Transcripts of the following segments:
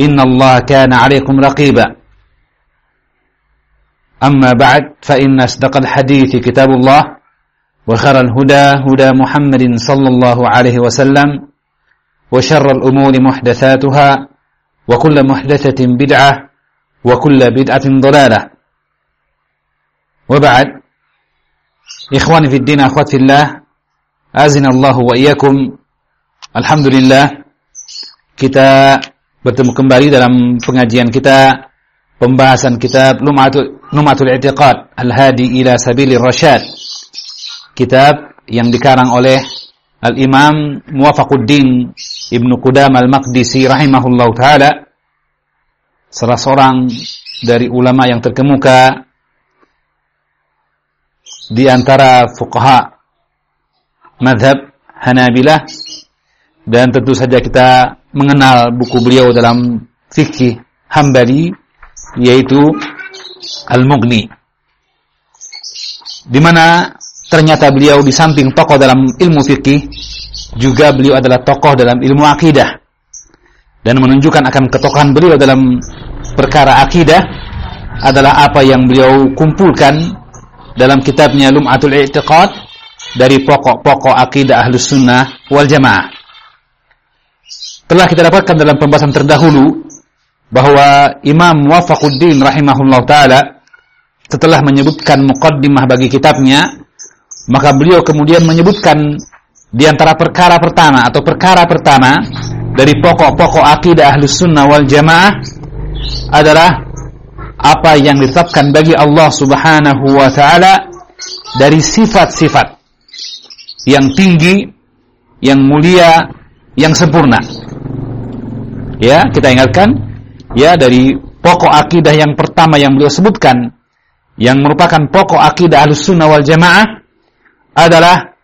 إن الله كان عليكم رقيبا. أما بعد فإن أصدق الحديث كتاب الله وخير الهدى هدى محمد صلى الله عليه وسلم وشر الأمور محدثاتها وكل محدثة بدعة وكل بدعة ضلالة. وبعد إخواني في الدين أخوات في الله أزن الله وإياكم. الحمد لله kita bertemu kembali dalam pengajian kita pembahasan kitab Lumatul I'tiqad Al-Hadi ila Sabilir Rasyad kitab yang dikarang oleh Al-Imam Muwafaquddin Ibnu Qudam Al-Maqdisi rahimahullahu taala. Salah seorang dari ulama yang terkemuka di antara fuqaha madhab Hanabilah. Dan tentu saja kita mengenal buku beliau dalam fikih Hambali yaitu Al-Mughni. Di mana ternyata beliau di samping tokoh dalam ilmu fikih juga beliau adalah tokoh dalam ilmu akidah dan menunjukkan akan ketokohan beliau dalam perkara akidah adalah apa yang beliau kumpulkan dalam kitabnya Lum'atul I'tiqad dari pokok-pokok akidah Ahlus Sunnah wal Jamaah telah kita dapatkan dalam pembahasan terdahulu bahwa Imam Wafaquddin rahimahullah taala setelah menyebutkan muqaddimah bagi kitabnya maka beliau kemudian menyebutkan di antara perkara pertama atau perkara pertama dari pokok-pokok akidah Ahlus Sunnah wal Jamaah adalah apa yang ditetapkan bagi Allah Subhanahu wa taala dari sifat-sifat yang tinggi, yang mulia, yang sempurna. Ya, kita ingatkan ya dari pokok akidah yang pertama yang beliau sebutkan yang merupakan pokok akidah Ahlussunnah wal Jamaah adalah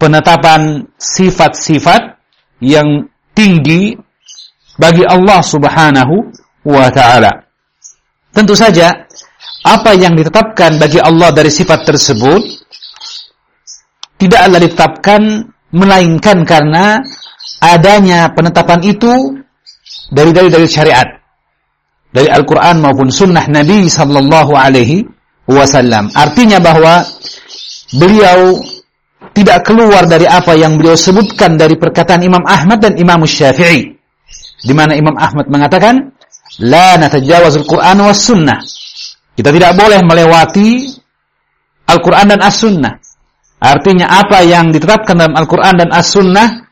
penetapan sifat-sifat yang tinggi bagi Allah Subhanahu wa taala. Tentu saja apa yang ditetapkan bagi Allah dari sifat tersebut tidaklah ditetapkan melainkan karena adanya penetapan itu dari dari syariat dari Al-Qur'an maupun sunnah Nabi sallallahu alaihi wasallam. Artinya bahwa beliau tidak keluar dari apa yang beliau sebutkan dari perkataan Imam Ahmad dan Imam Syafi'i. Di mana Imam Ahmad mengatakan, "La natajawazul Qur'an was sunnah." Kita tidak boleh melewati Al-Qur'an dan As-Sunnah. Artinya apa yang ditetapkan dalam Al-Qur'an dan As-Sunnah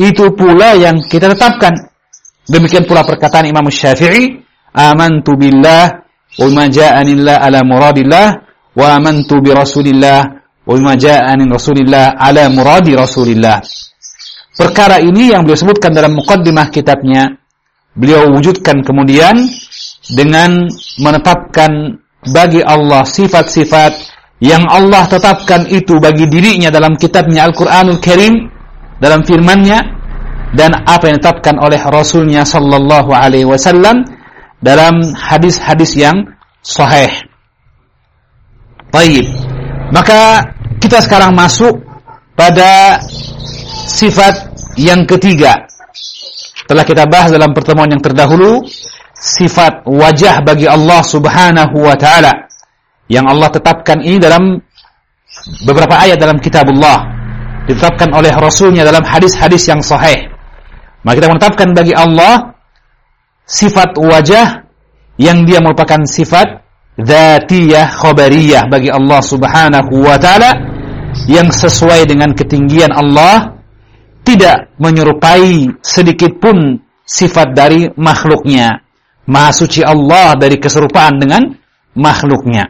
itu pula yang kita tetapkan. Demikian pula perkataan Imam Syafi'i, "Amantu billah wa ma ja'anillah ala muradillah wa amantu bi Rasulillah wa ma ja'anin Rasulillah ala muradi Rasulillah." Perkara ini yang beliau sebutkan dalam muqaddimah kitabnya, beliau wujudkan kemudian dengan menetapkan bagi Allah sifat-sifat yang Allah tetapkan itu bagi dirinya dalam kitabnya Al-Quranul Karim dalam firman-Nya dan apa yang ditetapkan oleh Rasulnya Sallallahu Alaihi Wasallam dalam hadis-hadis yang sahih. Baik, maka kita sekarang masuk pada sifat yang ketiga. Telah kita bahas dalam pertemuan yang terdahulu sifat wajah bagi Allah Subhanahu wa taala yang Allah tetapkan ini dalam beberapa ayat dalam kitabullah ditetapkan oleh Rasulnya dalam hadis-hadis yang sahih. Maka kita menetapkan bagi Allah sifat wajah yang dia merupakan sifat dzatiyah khabariyah bagi Allah Subhanahu wa taala yang sesuai dengan ketinggian Allah tidak menyerupai sedikit pun sifat dari makhluknya. Maha suci Allah dari keserupaan dengan makhluknya.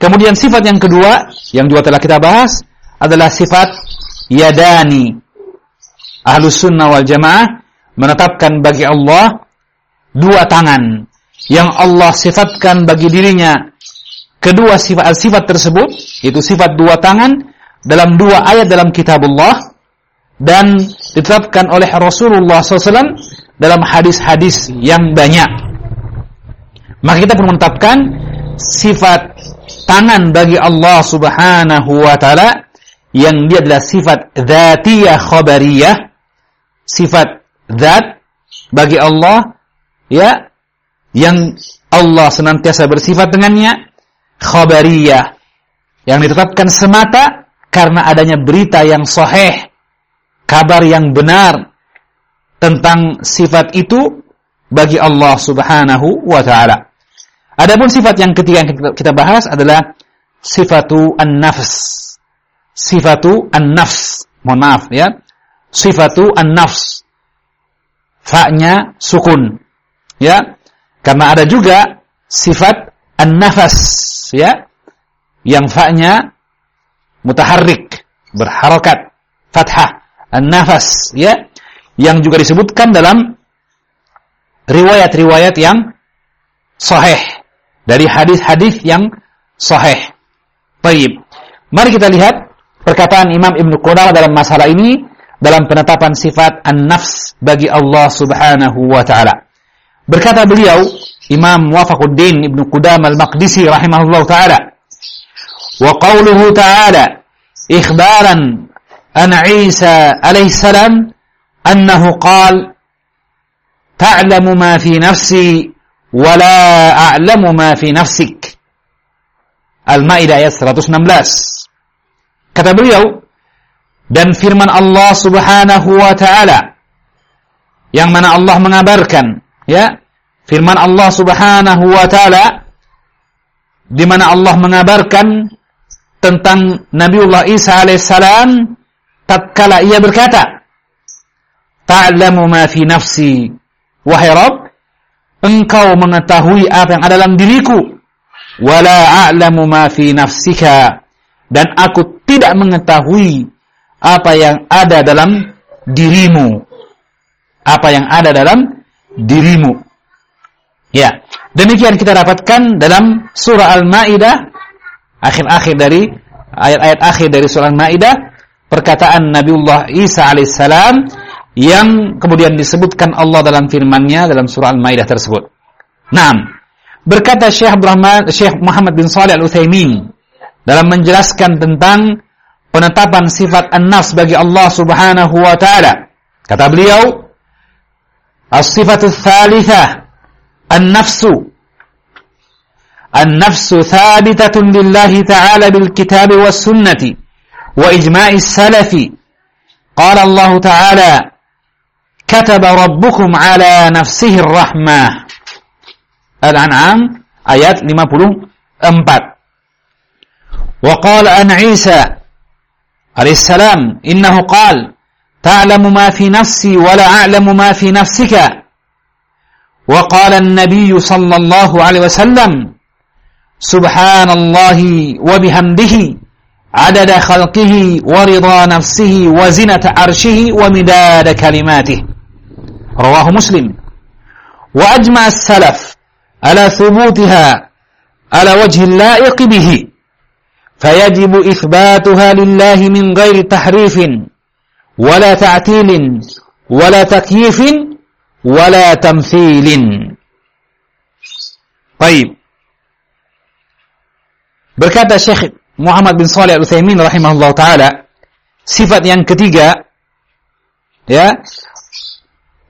Kemudian sifat yang kedua yang juga telah kita bahas adalah sifat yadani. Ahlus sunnah wal jamaah menetapkan bagi Allah dua tangan yang Allah sifatkan bagi dirinya kedua sifat sifat tersebut itu sifat dua tangan dalam dua ayat dalam kitabullah dan ditetapkan oleh Rasulullah SAW dalam hadis-hadis yang banyak. Maka kita perlu menetapkan sifat tangan bagi Allah Subhanahu wa taala yang dia adalah sifat dzatiyah khabariyah, sifat zat bagi Allah ya yang Allah senantiasa bersifat dengannya khabariyah yang ditetapkan semata karena adanya berita yang sahih kabar yang benar tentang sifat itu bagi Allah Subhanahu wa taala. Adapun sifat yang ketiga yang kita bahas adalah sifatu an-nafs. Sifatu an-nafs. Mohon maaf ya. Sifatu an-nafs. Fa-nya sukun. Ya. Karena ada juga sifat an-nafas ya. Yang fa-nya mutaharrik, berharokat, fathah. An-nafas ya. Yang juga disebutkan dalam riwayat-riwayat yang sahih dari hadis-hadis yang sahih. Baik. Mari kita lihat perkataan Imam Ibnu Qudamah dalam masalah ini dalam penetapan sifat an-nafs bagi Allah Subhanahu wa taala. Berkata beliau, Imam Wafaquddin Ibnu Qudamah Al-Maqdisi rahimahullah taala, wa qawluhu ta'ala ikhbaran an Isa alaihi salam annahu qala ta'lamu ma fi nafsi wala a'lamu ma fi nafsik. Al-Maidah ayat 116. Kata beliau, dan firman Allah Subhanahu wa taala yang mana Allah mengabarkan, ya. Firman Allah Subhanahu wa taala di mana Allah mengabarkan tentang Nabiullah Isa alaihissalam tatkala ia berkata, "Ta'lamu ma fi nafsi." Wahai Rabb, engkau mengetahui apa yang ada dalam diriku wala a'lamu ma fi nafsika dan aku tidak mengetahui apa yang ada dalam dirimu apa yang ada dalam dirimu ya demikian kita dapatkan dalam surah al-maidah akhir-akhir dari ayat-ayat akhir dari surah al-maidah perkataan Nabiullah Isa alaihissalam yang kemudian disebutkan Allah dalam firman-Nya dalam surah Al-Maidah tersebut. Naam. Berkata Syekh Syekh Muhammad bin Shalih Al-Utsaimin dalam menjelaskan tentang penetapan sifat an-nafs bagi Allah Subhanahu wa taala. Kata beliau, "As-sifatu tsalitsah an-nafsu An-nafsu thabitatun lillahi ta'ala bil kitabi was sunnati wa ijma'is salafi. Qala Allah Ta'ala kataba rabbukum ala nafsihi rahmah. Al-An'am ayat 54. Wa qala an عليه السلام إنه قال تعلم ما في نفسي ولا أعلم ما في نفسك. وقال النبي صلى الله عليه وسلم سبحان الله وبحمده عدد خلقه ورضا نفسه وزنة عرشه ومداد كلماته. رواه مسلم. وأجمع السلف على ثبوتها على وجه اللائق به. فيجب إثباتها لله من غير تحريف ولا تعتيل ولا تكييف ولا تمثيل طيب berkata Syekh Muhammad bin Shalih Al-Utsaimin rahimahullah taala sifat yang ketiga ya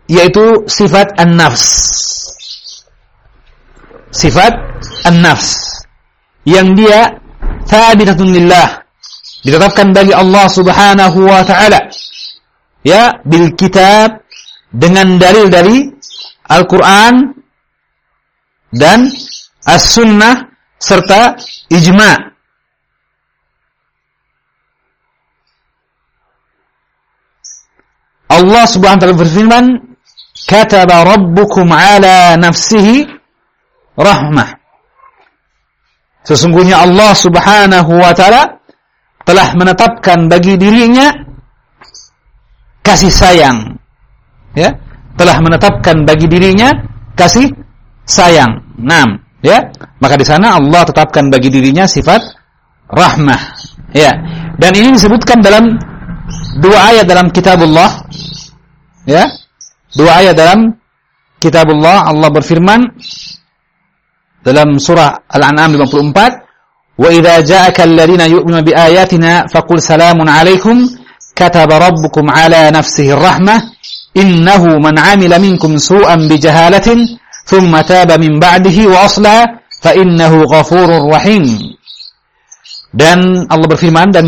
yaitu sifat an-nafs. Sifat an-nafs yang dia thabitatun lillah ditetapkan bagi Allah Subhanahu wa taala. Ya, bil kitab dengan dalil dari Al-Qur'an dan as-sunnah serta ijma. Allah Subhanahu wa taala berfirman, "Kataba rabbukum ala nafsihi rahmah." Sesungguhnya Allah Subhanahu wa taala telah menetapkan bagi dirinya kasih sayang. Ya, telah menetapkan bagi dirinya kasih sayang. Naam, ya. Maka di sana Allah tetapkan bagi dirinya sifat rahmah. Ya. Dan ini disebutkan dalam dua ayat dalam kitabullah. Ya. Dua ayat dalam kitabullah Allah berfirman dalam surah Al-An'am 54, "Wa idza ja'aka alladziina yu'minuna bi ayatina faqul salamun 'alaikum kataba rabbukum 'ala nafsihi ar-rahmah innahu man 'amila minkum su'an bi jahalatin thumma taba min ba'dihi wa aslaha fa innahu ghafurur rahim." Dan Allah berfirman dan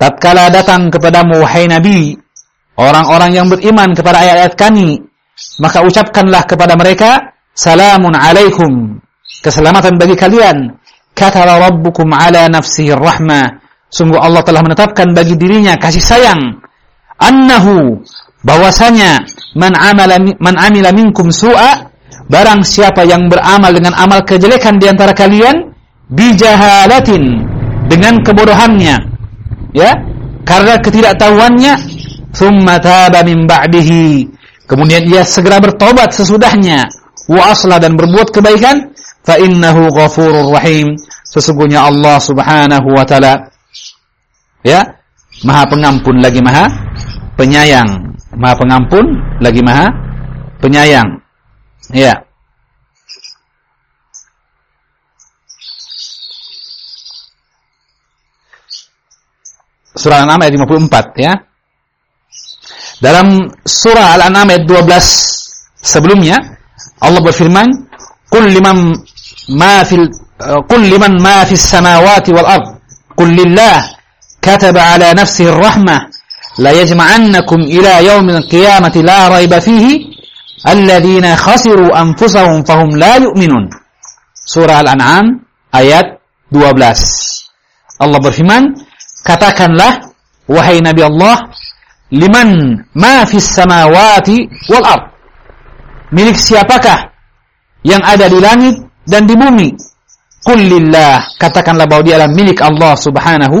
tatkala datang kepadamu wahai nabi orang-orang yang beriman kepada ayat-ayat kami maka ucapkanlah kepada mereka salamun alaikum keselamatan bagi kalian. Kata rabbukum ala nafsihi rahmah. Sungguh Allah telah menetapkan bagi dirinya kasih sayang annahu bahwasanya man amala man amila minkum su'a barang siapa yang beramal dengan amal kejelekan di antara kalian bijahalatin dengan kebodohannya. Ya? Karena ketidaktahuannya thumma taba min ba'dihi. Kemudian ia segera bertobat sesudahnya. Wa asla dan berbuat kebaikan fa innahu ghafurur rahim sesungguhnya Allah Subhanahu wa taala ya maha pengampun lagi maha penyayang. Maha pengampun lagi maha penyayang. Ya. Surah Al-An'am ayat 54 ya. Dalam surah Al-An'am ayat 12 sebelumnya Allah berfirman, "Qul liman ma fil qul liman ma fis samawati wal ard, qul lillah kataba ala nafsihi ar-rahmah la yajma'annakum ila yaumil qiyamati la raiba fihi alladziina khasiru anfusahum fahum la yu'minun." Surah Al-An'am ayat 12. Allah berfirman, "Katakanlah wahai Nabi Allah, liman ma fis samawati wal ard milik siapakah yang ada di langit dan di bumi kullillah katakanlah bahwa dia adalah milik Allah subhanahu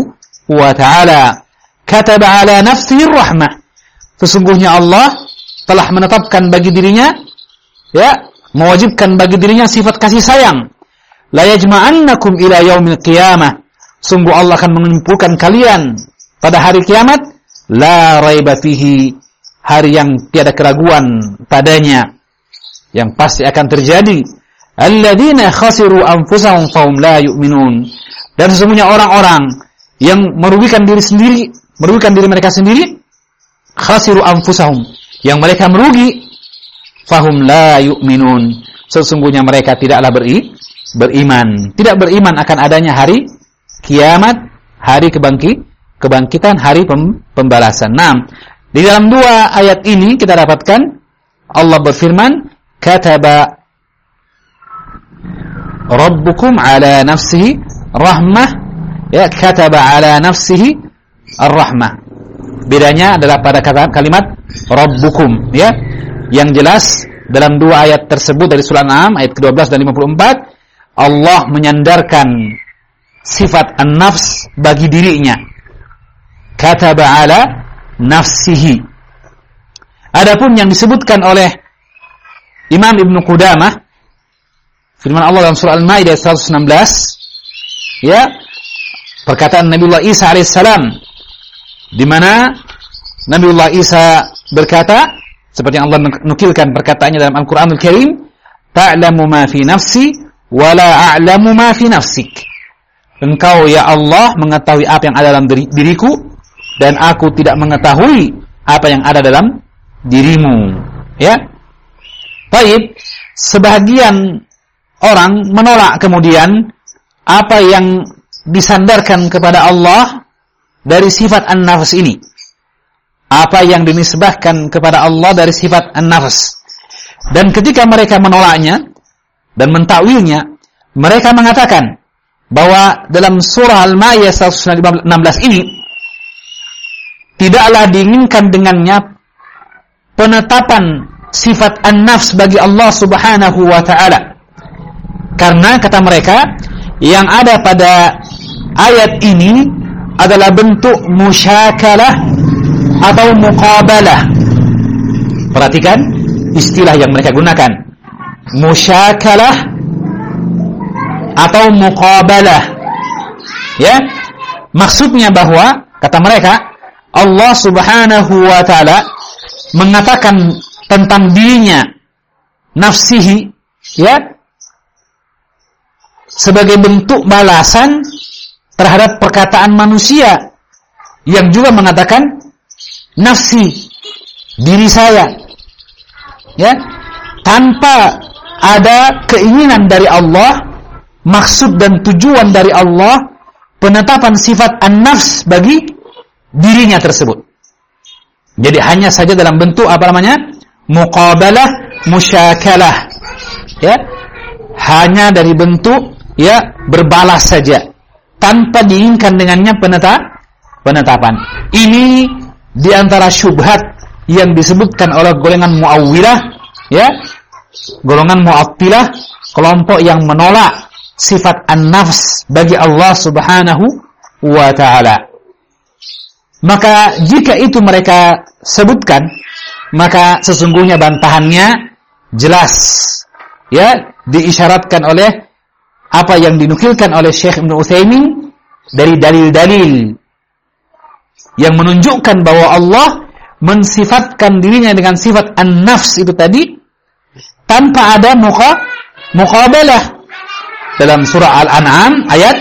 wa ta'ala. Kataba ala nafsihi rahmah. Sesungguhnya Allah telah menetapkan bagi dirinya ya mewajibkan bagi dirinya sifat kasih sayang. La yajma'annakum ila yaumil qiyamah. Sungguh Allah akan mengumpulkan kalian pada hari kiamat la raiba fihi hari yang tiada keraguan padanya. Yang pasti akan terjadi alladzina khasiru anfusahum fahum la yu'minun. Dan sesungguhnya orang-orang yang merugikan diri sendiri merugikan diri mereka sendiri khasiru anfusahum. Yang mereka merugi fahum la yu'minun. Sesungguhnya mereka tidaklah beri, beriman. Tidak beriman akan adanya hari kiamat hari kebangkit kebangkitan hari pem, pembalasan. Nah, di dalam dua ayat ini kita dapatkan Allah berfirman, "Kataba Rabbukum ala nafsihi rahmah." Ya, kataba ala nafsihi ar-rahmah. Bedanya adalah pada kata kalimat Rabbukum, ya. Yang jelas dalam dua ayat tersebut dari surah An-An'am ayat ke-12 dan 54 Allah menyandarkan sifat an-nafs bagi dirinya kataba ala nafsihi. Adapun yang disebutkan oleh Imam Ibn Qudamah firman Allah dalam surah Al-Maidah 116 ya. Perkataan Nabiullah Isa alaihissalam di mana Nabiullah Isa berkata seperti yang Allah nukilkan perkataannya dalam Al-Qur'anul Karim ta'lamu ma fi nafsi wa la a'lamu ma fi nafsik. Engkau ya Allah mengetahui apa yang ada dalam diriku dan aku tidak mengetahui apa yang ada dalam dirimu. Ya. Baik, sebagian orang menolak kemudian apa yang disandarkan kepada Allah dari sifat an-nafs ini. Apa yang dinisbahkan kepada Allah dari sifat an-nafs. Dan ketika mereka menolaknya, dan mentakwilnya, mereka mengatakan bahwa dalam surah Al-Maidah 116 ini tidaklah diinginkan dengannya penetapan sifat an-nafs bagi Allah Subhanahu wa taala. Karena kata mereka yang ada pada ayat ini adalah bentuk musyakalah atau muqabalah. Perhatikan istilah yang mereka gunakan. Musyakalah atau muqabalah. Ya. Maksudnya bahwa kata mereka Allah Subhanahu wa taala mengatakan tentang dirinya nafsihi ya sebagai bentuk balasan terhadap perkataan manusia yang juga mengatakan nafsi diri saya. Ya tanpa ada keinginan dari Allah maksud dan tujuan dari Allah penetapan sifat an-nafs bagi dirinya tersebut. Jadi hanya saja dalam bentuk apa namanya? Muqabalah musyakalah. Ya hanya dari bentuk ya berbalas saja. Tanpa diinginkan dengannya penetap penetapan. Ini di antara syubhat yang disebutkan oleh golongan muawwilah ya. Golongan mu'attilah kelompok yang menolak sifat an-nafs bagi Allah Subhanahu wa taala. Maka jika itu mereka sebutkan maka sesungguhnya bantahannya jelas ya diisyaratkan oleh apa yang dinukilkan oleh Syekh Ibn Utsaimin dari dalil-dalil yang menunjukkan bahwa Allah mensifatkan dirinya dengan sifat an-nafs itu tadi tanpa ada muka muqabalah dalam surah Al-An'am ayat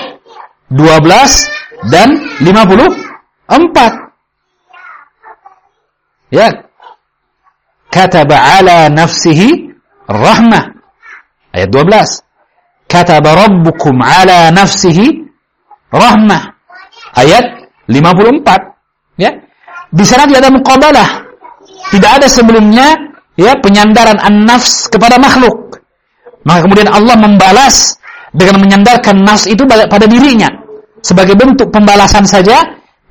12 dan 54 ya. Kataba ala nafsihi rahmah. Ayat 12 kataba rabbukum ala nafsihi rahmah ayat 54 ya. Di sana tidak ada muqabalah. Tidak ada sebelumnya ya penyandaran an-nafs kepada makhluk. Maka kemudian Allah membalas dengan menyandarkan nafs itu pada dirinya. Sebagai bentuk pembalasan saja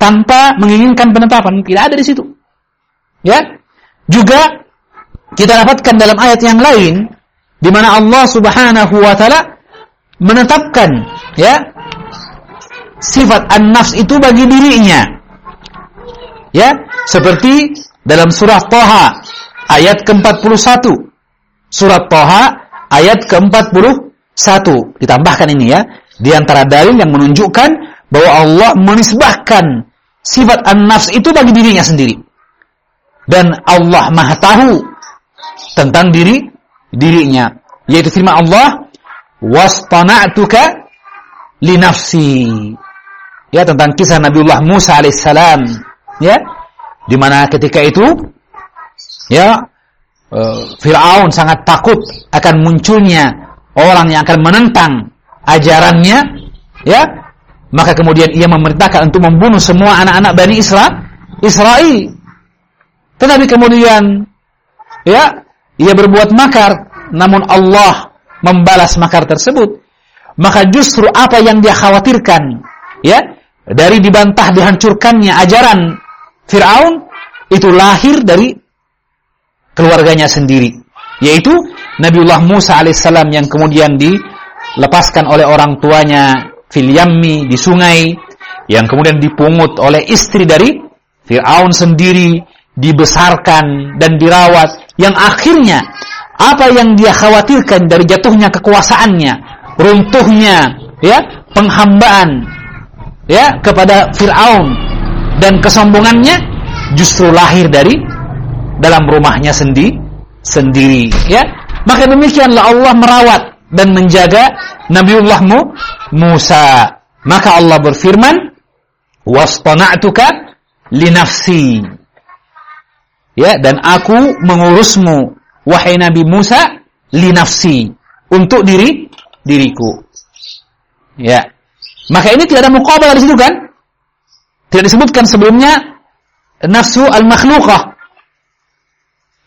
tanpa menginginkan penetapan. Tidak ada di situ. Ya. Juga kita dapatkan dalam ayat yang lain di mana Allah Subhanahu wa taala menetapkan ya sifat an-nafs itu bagi dirinya. Ya, seperti dalam surah Toha ayat ke-41. Surat Toha ayat ke-41. Ditambahkan ini ya, di antara dalil yang menunjukkan bahwa Allah menisbahkan sifat an-nafs itu bagi dirinya sendiri. Dan Allah Maha tahu tentang diri dirinya yaitu firman Allah wastana'tuka li nafsi. Ya tentang kisah Nabiullah Musa alaihissalam. Ya di mana ketika itu ya uh, Firaun sangat takut akan munculnya orang yang akan menentang ajarannya. Ya maka kemudian ia memerintahkan untuk membunuh semua anak-anak Bani Israel Israel. Tetapi kemudian ya ia berbuat makar, namun Allah membalas makar tersebut, maka justru apa yang dia khawatirkan, ya, dari dibantah dihancurkannya ajaran Firaun itu lahir dari keluarganya sendiri, yaitu Nabiullah Musa alaihissalam yang kemudian dilepaskan oleh orang tuanya fil yammi di sungai, yang kemudian dipungut oleh istri dari Firaun sendiri, dibesarkan dan dirawat yang akhirnya apa yang dia khawatirkan dari jatuhnya kekuasaannya, runtuhnya, ya, penghambaan ya kepada Firaun dan kesombongannya justru lahir dari dalam rumahnya sendi sendiri, ya. Maka demikianlah Allah merawat dan menjaga Nabiullah Musa. Maka Allah berfirman, "Wastana'tuka li nafsi." ya dan aku mengurusmu wahai Nabi Musa li nafsi. Untuk diri diriku. Ya. Maka ini tidak ada muqabalah di situ kan? Tidak disebutkan sebelumnya nafsu al makhluqah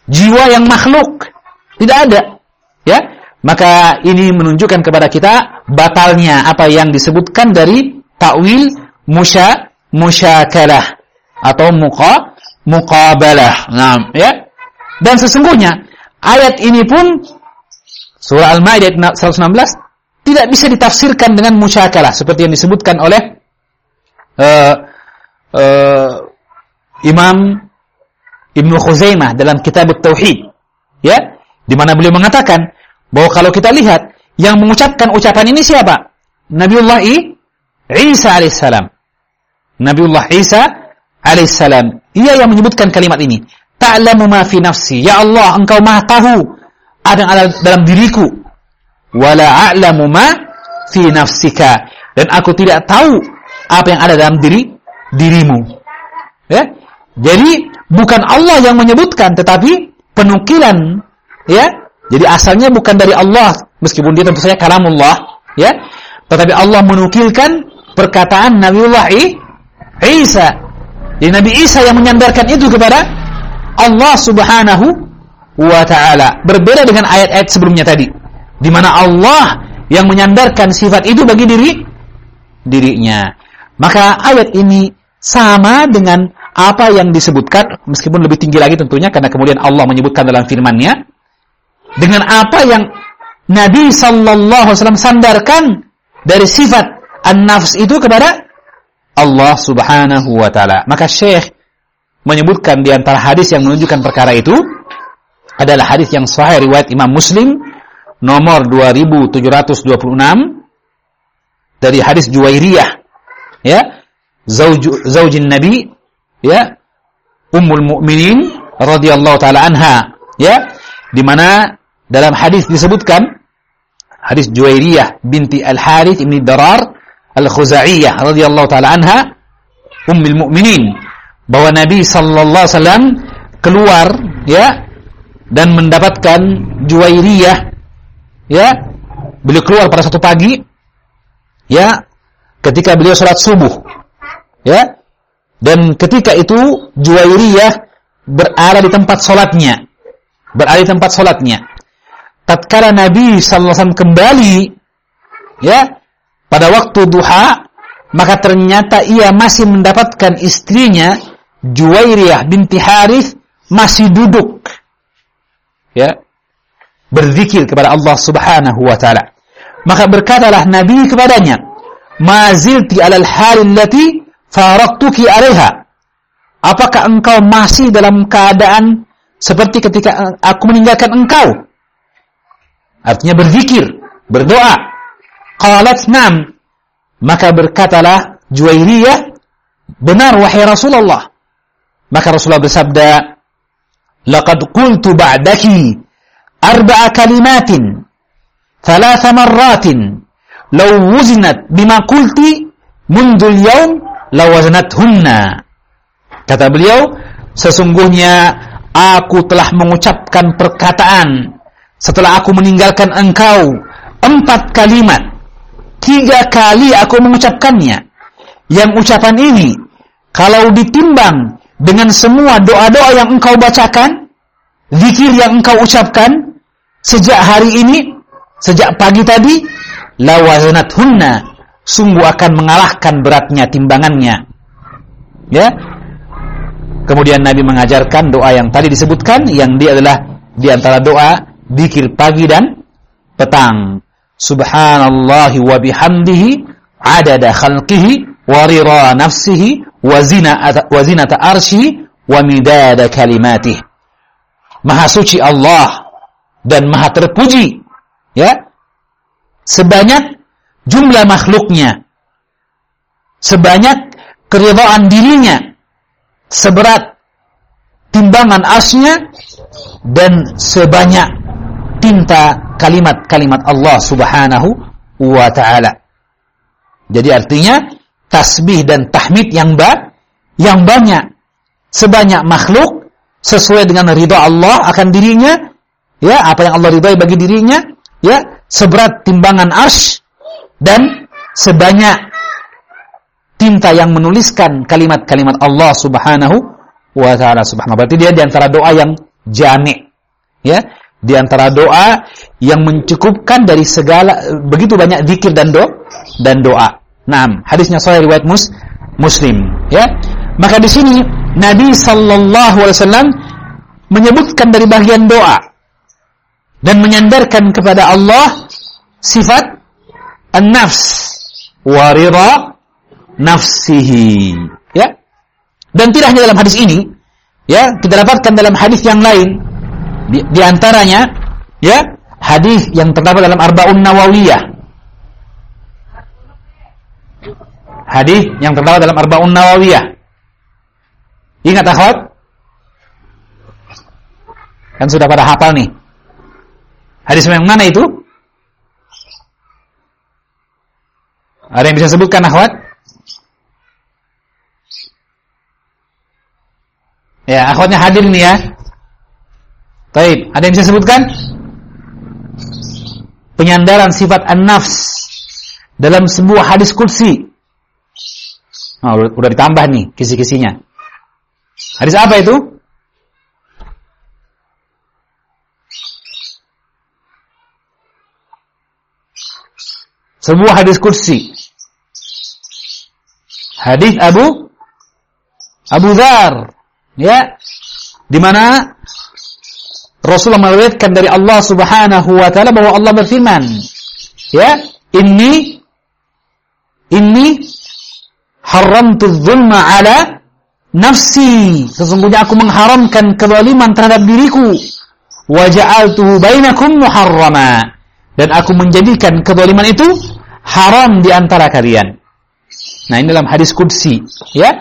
jiwa yang makhluk. Tidak ada. Ya. Maka ini menunjukkan kepada kita batalnya apa yang disebutkan dari takwil musya musyakalah atau muqa muqabalah. Nah, ya. Dan sesungguhnya ayat ini pun surah Al-Maidah 116 tidak bisa ditafsirkan dengan musyakalah seperti yang disebutkan oleh uh, uh, Imam Ibnu Khuzaimah dalam kitab Tauhid. Ya, di mana beliau mengatakan bahwa kalau kita lihat yang mengucapkan ucapan ini siapa? Nabiullah Isa alaihissalam. Nabiullah Isa alaihissalam. Ia yang menyebutkan kalimat ini. Ta'lamu ma fi nafsi. Ya Allah, engkau maha tahu ada yang ada dalam diriku. Wala a'lamu ma fi nafsika. Dan aku tidak tahu apa yang ada dalam diri dirimu. Ya? Jadi bukan Allah yang menyebutkan tetapi penukilan ya jadi asalnya bukan dari Allah, meskipun dia tentu saja kalamullah, ya. Tetapi Allah menukilkan perkataan Nabiullah Isa. Jadi Nabi Isa yang menyandarkan itu kepada Allah Subhanahu wa taala. Berbeda dengan ayat-ayat sebelumnya tadi, di mana Allah yang menyandarkan sifat itu bagi diri dirinya. Maka ayat ini sama dengan apa yang disebutkan meskipun lebih tinggi lagi tentunya karena kemudian Allah menyebutkan dalam firman-Nya dengan apa yang Nabi sallallahu alaihi wasallam sandarkan dari sifat an-nafs itu kepada Allah Subhanahu wa taala. Maka Syekh menyebutkan di antara hadis yang menunjukkan perkara itu adalah hadis yang sahih riwayat Imam Muslim nomor 2726 dari hadis Juwairiyah ya zauj Nabi ya Ummul Mukminin radhiyallahu taala anha ya di mana dalam hadis disebutkan hadis Juwairiyah binti Al-Harith ibn Darar Al-Khuzaiyah radhiyallahu taala anha ummul mukminin bahwa Nabi sallallahu alaihi wasallam keluar ya dan mendapatkan Juwairiyah ya. Beliau keluar pada satu pagi ya ketika beliau sholat subuh ya. Dan ketika itu Juwairiyah berada di tempat sholatnya berada di tempat sholatnya. Tatkala Nabi sallallahu alaihi wasallam kembali ya pada waktu duha maka ternyata ia masih mendapatkan istrinya Juwairiyah binti Harith masih duduk ya berzikir kepada Allah Subhanahu wa taala maka berkatalah Nabi kepadanya ma zilti alal hal allati faraktuki alaiha apakah engkau masih dalam keadaan seperti ketika aku meninggalkan engkau Artinya berzikir, berdoa. Qalat nam. Maka berkatalah Juwairiyah, benar wahai Rasulullah. Maka Rasulullah bersabda, Laqad qultu ba'daki arba'a kalimatin thalatha marratin law wuzinat bima qulti mundul yaum lawaznathunna. Kata beliau, sesungguhnya aku telah mengucapkan perkataan setelah aku meninggalkan engkau empat kalimat tiga kali aku mengucapkannya yang ucapan ini kalau ditimbang dengan semua doa-doa yang engkau bacakan zikir yang engkau ucapkan sejak hari ini sejak pagi tadi lawazanat hunna sungguh akan mengalahkan beratnya timbangannya ya kemudian Nabi mengajarkan doa yang tadi disebutkan yang dia adalah di antara doa Dikir pagi dan petang. Subhanallahi wa bihamdihi adada khalqihi wa rira nafsihi wa zinata arsyihi wa midada kalimatih. Maha suci Allah dan maha terpuji ya sebanyak jumlah makhluknya sebanyak keridhaan dirinya seberat timbangan asnya dan sebanyak tinta kalimat-kalimat Allah Subhanahu wa taala. Jadi artinya tasbih dan tahmid yang ba yang banyak. Sebanyak makhluk sesuai dengan ridha Allah akan dirinya ya apa yang Allah ridhai bagi dirinya ya seberat timbangan arsy dan sebanyak tinta yang menuliskan kalimat-kalimat Allah Subhanahu wa taala. Subhanahu berarti dia di antara doa yang jami' ya. Di antara doa yang mencukupkan dari segala begitu banyak zikir dan do dan doa. Naam, hadisnya sahih riwayat mus, Muslim, ya. Maka di sini Nabi sallallahu alaihi wasallam menyebutkan dari bagian doa dan menyandarkan kepada Allah sifat an-nafs wa ridha nafsihi, ya. Dan tidak hanya dalam hadis ini, ya, kita dapatkan dalam hadis yang lain di, di antaranya ya hadis yang terdapat dalam Arbaun Nawawiyah. Hadis yang terdapat dalam Arbaun Nawawiyah. Ingat akhwat? Kan sudah pada hafal nih. Hadis yang mana itu? Ada yang bisa sebutkan akhwat? Ya, akhwatnya hadir nih ya. Baik, ada yang bisa sebutkan? Penyandaran sifat an-nafs dalam sebuah hadis kursi. Oh, udah ditambah nih kisi-kisinya. Hadis apa itu? Sebuah hadis kursi. Hadis Abu Abu Dhar, ya. Di mana Rasulullah meriwayatkan dari Allah Subhanahu wa taala bahwa Allah berfirman, ya, "Inni inni haramtu dzulma ala nafsi." Sesungguhnya aku mengharamkan kezaliman terhadap diriku. Wa ja'altuhu bainakum muharrama. Dan aku menjadikan kezaliman itu haram di antara kalian. Nah, ini dalam hadis qudsi, ya.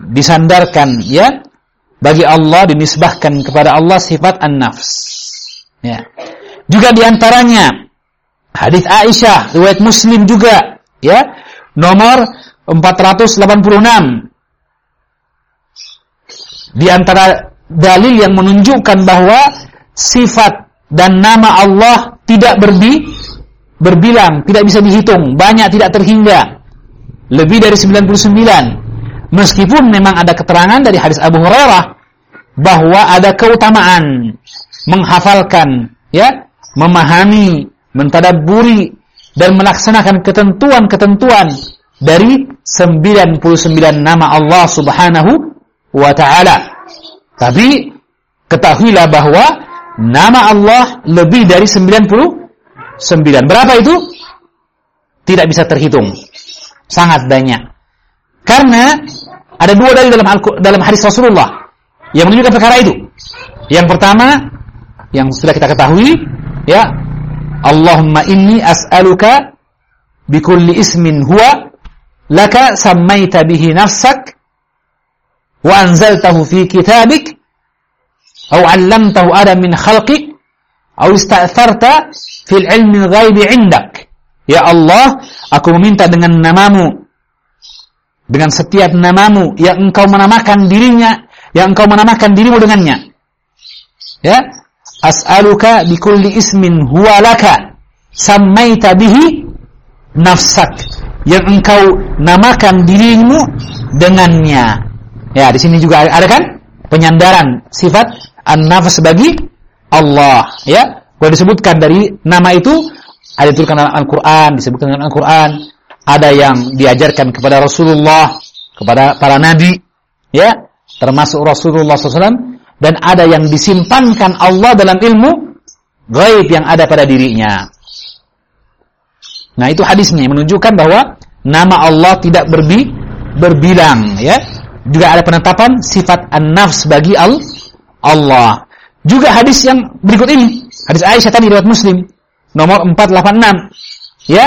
Disandarkan ya bagi Allah dinisbahkan kepada Allah sifat an-nafs. Ya. Juga di antaranya hadis Aisyah riwayat Muslim juga ya nomor 486 di antara dalil yang menunjukkan bahwa sifat dan nama Allah tidak berbi berbilang, tidak bisa dihitung, banyak tidak terhingga. Lebih dari 99 Meskipun memang ada keterangan dari hadis Abu Hurairah bahwa ada keutamaan menghafalkan, ya, memahami, mentadaburi dan melaksanakan ketentuan-ketentuan dari 99 nama Allah Subhanahu wa taala. Tapi ketahuilah bahwa nama Allah lebih dari 99. Berapa itu? Tidak bisa terhitung. Sangat banyak. Karena ada dua dalil dalam dalam hadis Rasulullah yang menunjukkan perkara itu. Yang pertama yang sudah kita ketahui ya Allahumma inni as'aluka bikulli ismin huwa laka sammaita bihi nafsak wa anzaltahu fi kitabik atau 'allamtahu adam min khalqik atau ista'tharta fil ilmi ghaibi 'indak ya Allah aku meminta dengan namamu dengan setiap namamu yang engkau menamakan dirinya, yang engkau menamakan dirimu dengannya. Ya, as'aluka bikulli ismin huwa laka sammaita bihi nafsak yang engkau namakan dirimu dengannya. Ya, di sini juga ada kan penyandaran sifat an-nafs bagi Allah, ya. Kalau disebutkan dari nama itu ada dituliskan dalam Al-Qur'an, disebutkan dalam Al-Qur'an, ada yang diajarkan kepada Rasulullah, kepada para nabi, ya, termasuk Rasulullah SAW, dan ada yang disimpankan Allah dalam ilmu gaib yang ada pada dirinya. Nah, itu hadisnya menunjukkan bahwa nama Allah tidak berbi berbilang, ya. Juga ada penetapan sifat an-nafs bagi al Allah. Juga hadis yang berikut ini, hadis Aisyah tadi riwayat Muslim. Nomor 486, ya,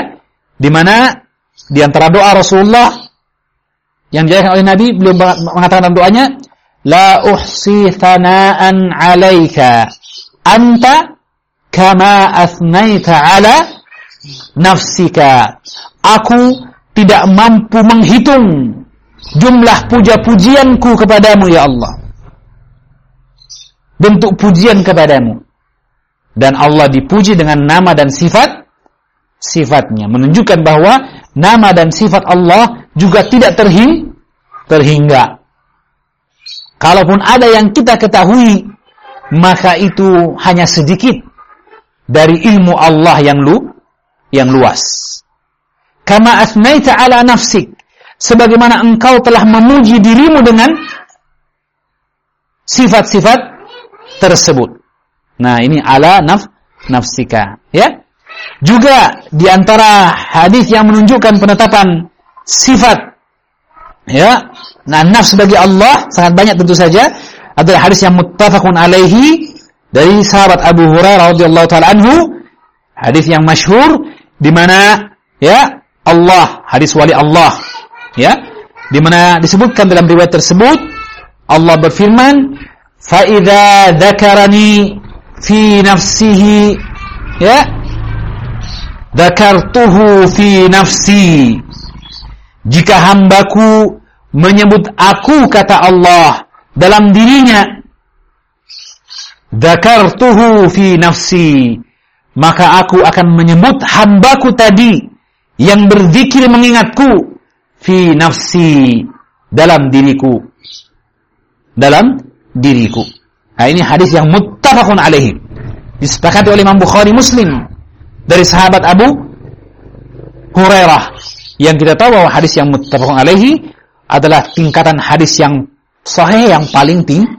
di mana di antara doa Rasulullah yang diajarkan oleh Nabi, beliau mengatakan dalam doanya, La uhsi thana'an alaika. Anta kama asnaita ala nafsika. Aku tidak mampu menghitung jumlah puja-pujianku kepadamu ya Allah. Bentuk pujian kepadamu. Dan Allah dipuji dengan nama dan sifat sifatnya. Menunjukkan bahwa nama dan sifat Allah juga tidak terhing, terhingga. Kalaupun ada yang kita ketahui maka itu hanya sedikit dari ilmu Allah yang lu yang luas. Kama asmaita ala nafsik sebagaimana engkau telah memuji dirimu dengan sifat-sifat tersebut. Nah, ini ala naf nafsika, ya. Juga di antara hadis yang menunjukkan penetapan sifat ya, nah nafs bagi Allah sangat banyak tentu saja adalah hadis yang muttafaqun alaihi dari sahabat Abu Hurairah radhiyallahu taala anhu hadis yang masyhur di mana? Ya Allah. Hadis wali Allah. Ya. Di mana disebutkan dalam riwayat tersebut Allah berfirman fa idza dzakarani fi nafsihi ya dzakartuhu fi nafsi. Jika hambaku menyebut aku kata Allah dalam dirinya dzakartuhu fi nafsi maka aku akan menyebut hambaku tadi yang berzikir mengingatku fi nafsi dalam diriku. Dalam diriku. Nah ini hadis yang muttafaqun alaihi. Disepakati oleh Imam Bukhari Muslim dari sahabat Abu Hurairah. Yang kita tahu bahwa hadis yang muttafaqun alaihi adalah tingkatan hadis yang sahih yang paling tinggi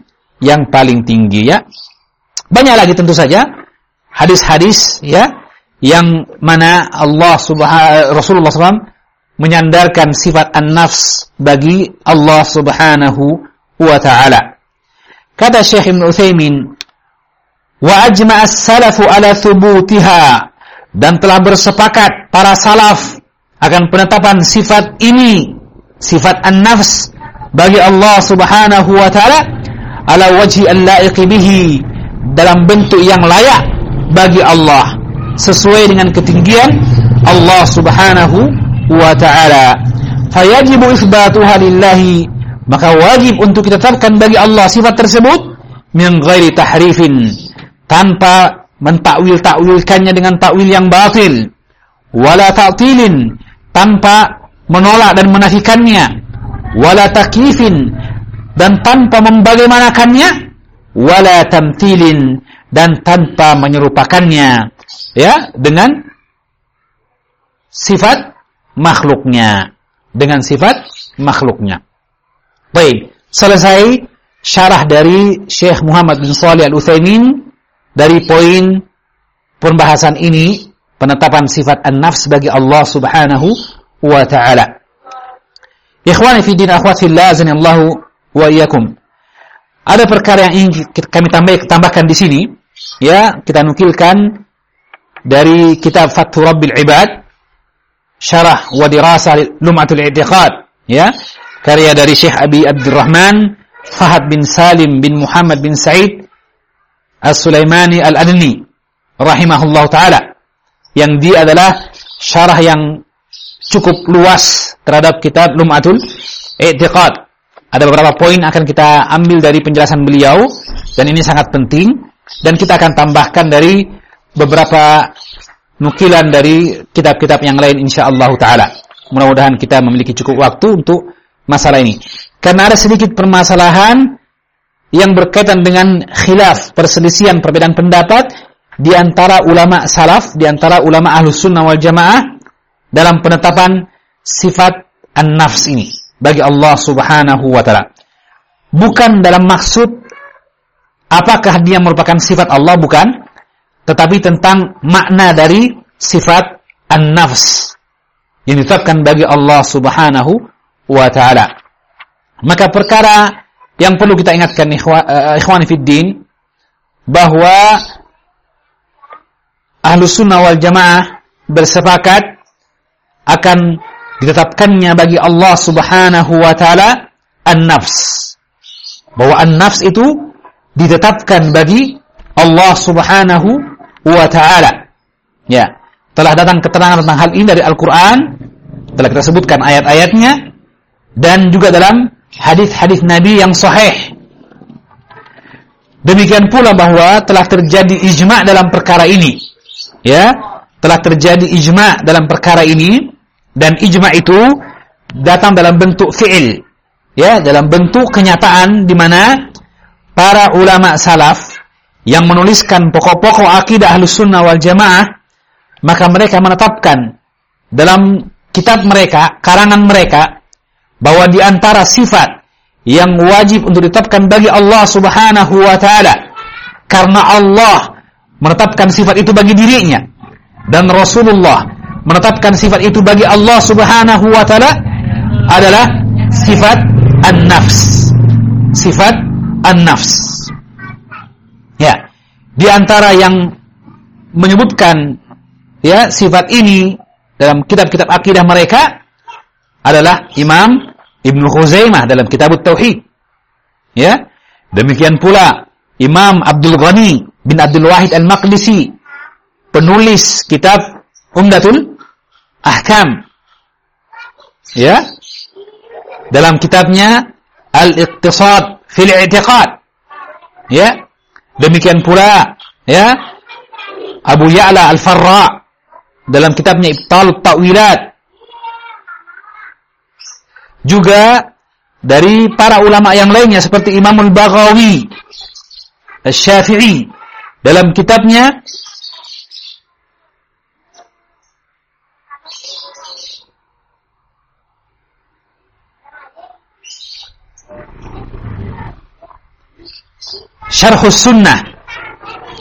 yang paling tinggi ya. Banyak lagi tentu saja hadis-hadis ya yang mana Allah Subhanahu Rasulullah SAW menyandarkan sifat an-nafs bagi Allah Subhanahu wa taala. Kata Syekh Ibn Utsaimin, "Wa ajma'a as-salafu ala thubutiha" dan telah bersepakat para salaf akan penetapan sifat ini, sifat an-nafs bagi Allah Subhanahu wa taala ala wajhi al-la'iq bihi dalam bentuk yang layak bagi Allah. Sesuai dengan ketinggian Allah Subhanahu wa ta'ala. Fayajibu isbatuha lillahi. Maka wajib untuk kita tetapkan bagi Allah sifat tersebut min ghairi tahrifin. Tanpa mentakwil-takwilkannya dengan takwil yang batil. Wala ta'tilin. Tanpa menolak dan menafikannya. Wala takyifin. Dan tanpa membagaimanakannya wala tamthilin dan tanpa menyerupakannya ya dengan sifat makhluknya dengan sifat makhluknya. Baik, selesai syarah dari Syekh Muhammad bin Shalih Al-Utsaimin dari poin pembahasan ini penetapan sifat an-nafs bagi Allah Subhanahu wa taala. Ikhwani fi din akhwat fillah azanillahu wa iyyakum. Ada perkara yang ingin kami tambah, tambahkan di sini ya, kita nukilkan dari kitab Fathur Rabbil Ibad syarah wa dirasa Lum'atul I'tiqad ya. Karya dari Syekh Abi Abdurrahman Fahad bin Salim bin Muhammad bin Said As-Sulaimani Al-Adni rahimahullah taala yang dia adalah syarah yang cukup luas terhadap kitab Lum'atul I'tiqad. Ada beberapa poin akan kita ambil dari penjelasan beliau dan ini sangat penting dan kita akan tambahkan dari beberapa nukilan dari kitab-kitab yang lain insyaallah taala. Mudah-mudahan kita memiliki cukup waktu untuk masalah ini. Karena ada sedikit permasalahan yang berkaitan dengan khilaf, perselisihan, perbedaan pendapat di antara ulama salaf, di antara ulama ahlus sunnah wal jamaah dalam penetapan sifat an-nafs ini bagi Allah subhanahu wa ta'ala. Bukan dalam maksud apakah dia merupakan sifat Allah, bukan tetapi tentang makna dari sifat an-nafs yang ditetapkan bagi Allah Subhanahu wa taala. Maka perkara yang perlu kita ingatkan eh, ikhwan fiddin bahwa ahlu sunnah wal jamaah bersepakat akan ditetapkannya bagi Allah Subhanahu wa taala an-nafs. Bahwa an-nafs itu ditetapkan bagi Allah Subhanahu wa ta'ala. Ya, telah datang keterangan tentang hal ini dari Al-Qur'an, telah kita sebutkan ayat-ayatnya dan juga dalam hadis-hadis Nabi yang sahih. Demikian pula bahwa telah terjadi ijma' dalam perkara ini. Ya, telah terjadi ijma' dalam perkara ini dan ijma' itu datang dalam bentuk fi'il. Ya, dalam bentuk kenyataan di mana para ulama salaf yang menuliskan pokok-pokok akidah Ahlus Sunnah wal Jamaah, maka mereka menetapkan dalam kitab mereka, karangan mereka, bahwa di antara sifat yang wajib untuk ditetapkan bagi Allah Subhanahu wa taala karena Allah menetapkan sifat itu bagi dirinya dan Rasulullah menetapkan sifat itu bagi Allah Subhanahu wa taala adalah sifat an-nafs. Sifat an-nafs. Ya. Di antara yang menyebutkan ya sifat ini dalam kitab-kitab akidah mereka adalah Imam Ibnu Khuzaimah dalam Kitab Tauhid. Ya. Demikian pula Imam Abdul Ghani bin Abdul Wahid Al-Maqdisi penulis kitab Umdatul Ahkam. Ya. Dalam kitabnya Al-Iqtisad fil I'tiqad. Ya. Demikian pula ya Abu Ya'la Al-Farra dalam kitabnya Ibtal Ta'wilat. Juga dari para ulama yang lainnya seperti Imam Al-Baghawi, Al-Syafi'i dalam kitabnya Syarhus Sunnah.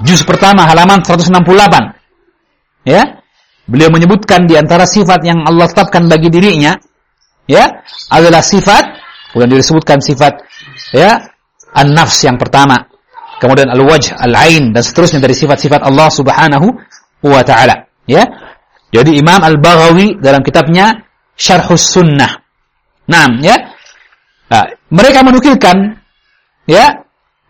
Juz pertama halaman 168 ya? Beliau menyebutkan di antara sifat yang Allah tetapkan bagi dirinya ya adalah sifat kemudian disebutkan sifat ya an-nafs yang pertama. Kemudian al-wajh al-ain dan seterusnya dari sifat-sifat Allah Subhanahu wa taala ya. Jadi Imam Al-Baghawi dalam kitabnya Syarhus Sunnah. Nah ya. Nah, mereka menukilkan ya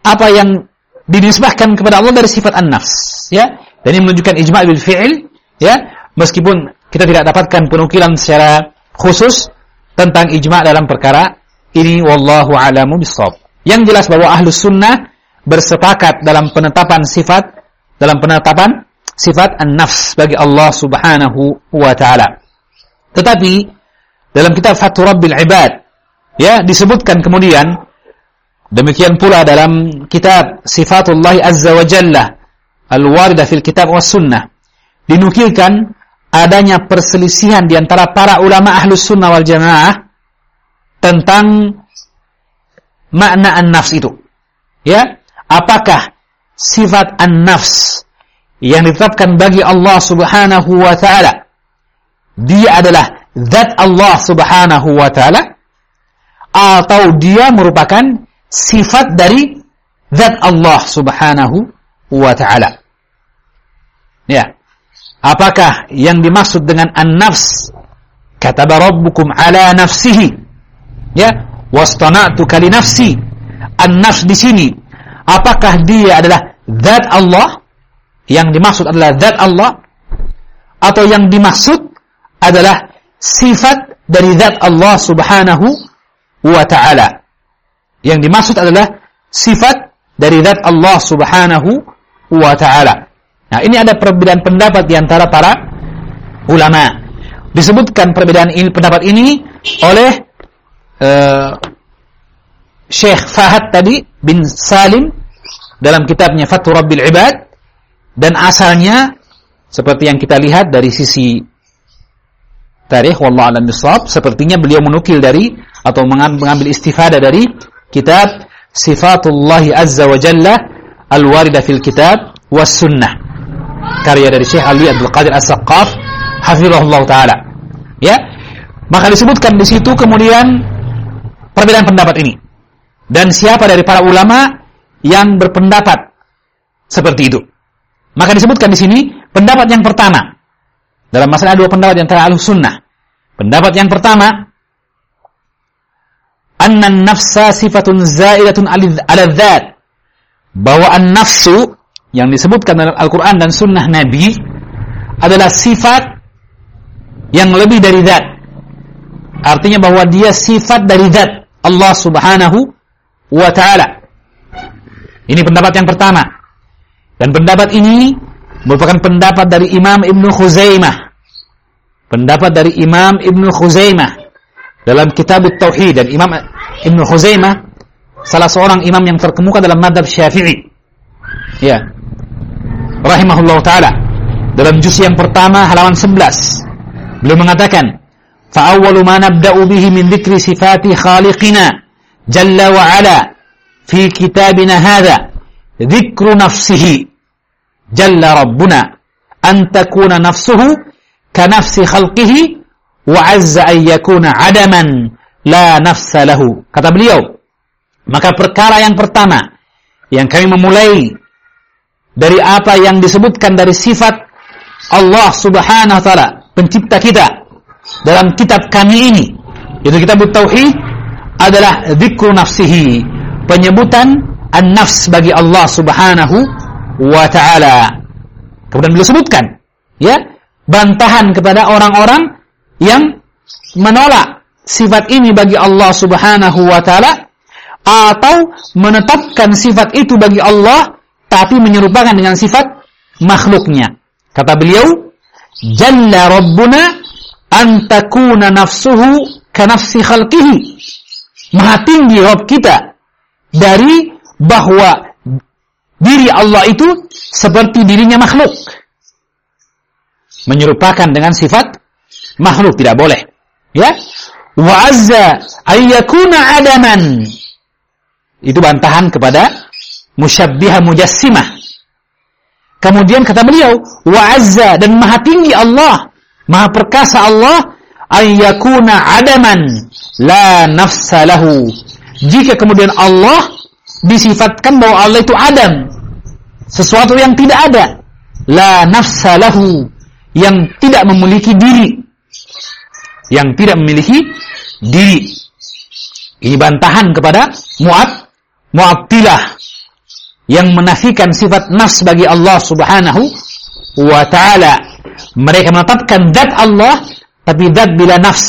apa yang dinisbahkan kepada Allah dari sifat an-nafs ya. Dan ini menunjukkan ijma' bil fi'il ya. Meskipun kita tidak dapatkan penukilan secara khusus tentang ijma' dalam perkara ini wallahu alamu bissawab. Yang jelas bahwa ahlus sunnah bersepakat dalam penetapan sifat dalam penetapan sifat an-nafs bagi Allah Subhanahu wa taala. Tetapi dalam kitab Fathur Rabbil Ibad ya disebutkan kemudian Demikian pula dalam kitab Sifatullah Azza wa Jalla Al-Waridah fil Kitab was Sunnah dinukilkan adanya perselisihan di antara para ulama Ahlus Sunnah wal Jamaah tentang makna an-nafs itu. Ya, apakah sifat an-nafs yang ditetapkan bagi Allah Subhanahu wa taala dia adalah zat Allah Subhanahu wa taala atau dia merupakan sifat dari zat Allah Subhanahu wa taala. Ya. Apakah yang dimaksud dengan an-nafs? Kata rabbukum ala nafsihi. Ya. Wastana'tuka li nafsi. An-nafs di sini. Apakah dia adalah zat Allah? Yang dimaksud adalah zat Allah? Atau yang dimaksud adalah sifat dari zat Allah Subhanahu wa taala yang dimaksud adalah sifat dari zat Allah Subhanahu wa taala. Nah, ini ada perbedaan pendapat di antara para ulama. Disebutkan perbedaan ini pendapat ini oleh uh, Syekh Fahad tadi bin Salim dalam kitabnya Fathur Rabbil Ibad dan asalnya seperti yang kita lihat dari sisi tarikh wallahu alam bisawab sepertinya beliau menukil dari atau mengambil istifadah dari kitab Sifatullah Azza wa Jalla Al-Warida fil Kitab was Sunnah. Karya dari Syekh Ali Abdul Qadir As-Saqqaf hafizahullah taala. Ya. Maka disebutkan di situ kemudian perbedaan pendapat ini. Dan siapa dari para ulama yang berpendapat seperti itu. Maka disebutkan di sini pendapat yang pertama. Dalam masalah dua pendapat yang antara al-sunnah pendapat yang pertama anna nafsa sifatun zaidatun ala dzat bahwa an-nafsu yang disebutkan dalam Al-Qur'an dan sunnah Nabi adalah sifat yang lebih dari zat. Artinya bahwa dia sifat dari zat Allah Subhanahu wa taala. Ini pendapat yang pertama. Dan pendapat ini merupakan pendapat dari Imam Ibnu Khuzaimah. Pendapat dari Imam Ibnu Khuzaimah dalam kitab Tauhid dan Imam Ibn Khuzaimah salah seorang imam yang terkemuka dalam madhab Syafi'i. Ya. Rahimahullah taala. Dalam juz yang pertama halaman 11. Beliau mengatakan, "Fa awwalu ma nabda'u bihi min dzikri sifati khaliqina jalla wa ala fi kitabina hadha dzikru nafsihi jalla rabbuna an takuna nafsuhu ka nafsi khalqihi wa azza an yakuna adaman la nafsa lahu. Kata beliau, maka perkara yang pertama yang kami memulai dari apa yang disebutkan dari sifat Allah Subhanahu wa taala, pencipta kita dalam kitab kami ini, itu kitab tauhid adalah dzikru nafsihi, penyebutan an-nafs bagi Allah Subhanahu wa taala. Kemudian beliau sebutkan, ya, bantahan kepada orang-orang yang menolak sifat ini bagi Allah Subhanahu wa taala atau menetapkan sifat itu bagi Allah tapi menyerupakan dengan sifat makhluknya. Kata beliau, "Jalla Rabbuna an takuna nafsuhu ka nafsi khalqihi." Maha tinggi Rabb kita dari bahwa diri Allah itu seperti dirinya makhluk. Menyerupakan dengan sifat makhluk tidak boleh. Ya, wa azza ayyakuna adaman. Itu bantahan kepada musyabbihah mujassimah kemudian kata beliau wa azza dan maha tinggi Allah maha perkasa Allah ayyakuna adaman la nafsa lahu. Jika kemudian Allah disifatkan bahwa Allah itu adam sesuatu yang tidak ada la nafsa lahu yang tidak memiliki diri yang tidak memiliki diri. Ini bantahan kepada Mu'ad, Mu'abtilah yang menafikan sifat nafs bagi Allah Subhanahu wa taala. Mereka menetapkan zat Allah tapi zat bila nafs.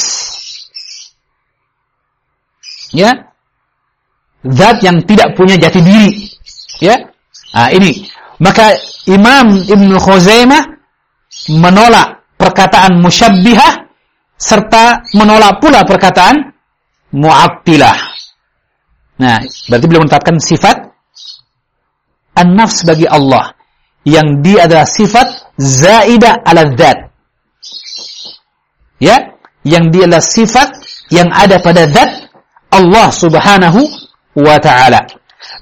Ya. Zat yang tidak punya jati diri. Ya. Nah, ini. Maka Imam Ibn Khuzaimah menolak perkataan musyabbihah serta menolak pula perkataan mu'attilah. Nah, berarti beliau menetapkan sifat an-nafs bagi Allah yang dia adalah sifat zaidah ala dzat. Ya, yang dia adalah sifat yang ada pada zat Allah Subhanahu wa taala.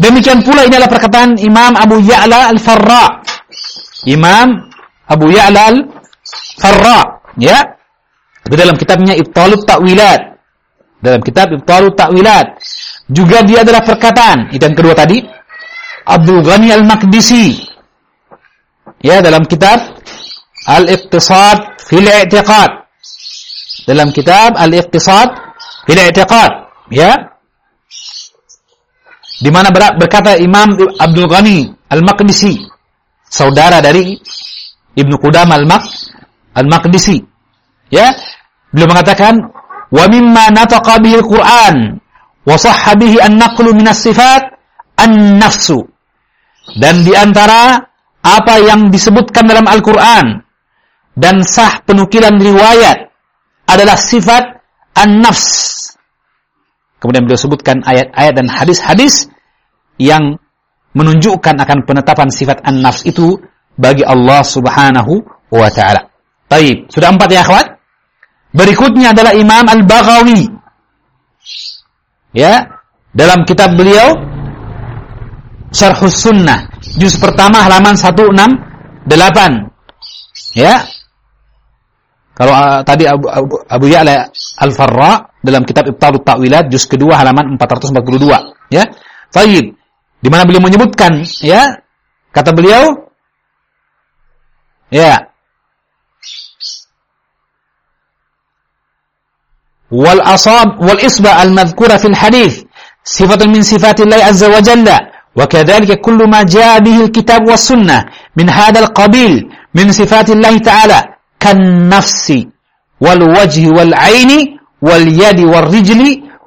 Demikian pula ini adalah perkataan Imam Abu Ya'la Al-Farra. Imam Abu Ya'la Al-Farra, ya. Itu dalam kitabnya Ibtalut Ta'wilat. Dalam kitab Ibtalut Ta'wilat. Juga dia adalah perkataan. Itu yang kedua tadi. Abdul Ghani Al-Maqdisi. Ya, dalam kitab Al-Iqtisad fil I'tiqad. Dalam kitab Al-Iqtisad fil I'tiqad. Ya. Di mana berkata Imam Abdul Ghani Al-Maqdisi. Saudara dari Ibnu Qudam Al-Maqdisi. Ya, Beliau mengatakan, "Wa mimma nataqa bihi al-Qur'an wa sahha bihi an-naqlu min as-sifat an-nafsu." Dan di antara apa yang disebutkan dalam Al-Qur'an dan sah penukilan riwayat adalah sifat an-nafs. Kemudian beliau sebutkan ayat-ayat dan hadis-hadis yang menunjukkan akan penetapan sifat an-nafs itu bagi Allah Subhanahu wa taala. Baik, sudah empat ya akhwat? Berikutnya adalah Imam Al-Baghawi. Ya, dalam kitab beliau Syarhus Sunnah, juz pertama halaman 168. Ya. Kalau uh, tadi Abu, Abu, Abu Ya'la Al-Farra dalam kitab Ibtalut Ta'wilat juz kedua halaman 442, ya. Baik. Di mana beliau menyebutkan, ya, kata beliau ya, والأصاب والإصبع المذكورة في الحديث صفة من صفات الله عز وجل. وكذلك كل ما جاء به الكتاب والسنة من هذا القبيل من صفات الله تعالى كالنفس والوجه والعين واليد والرجل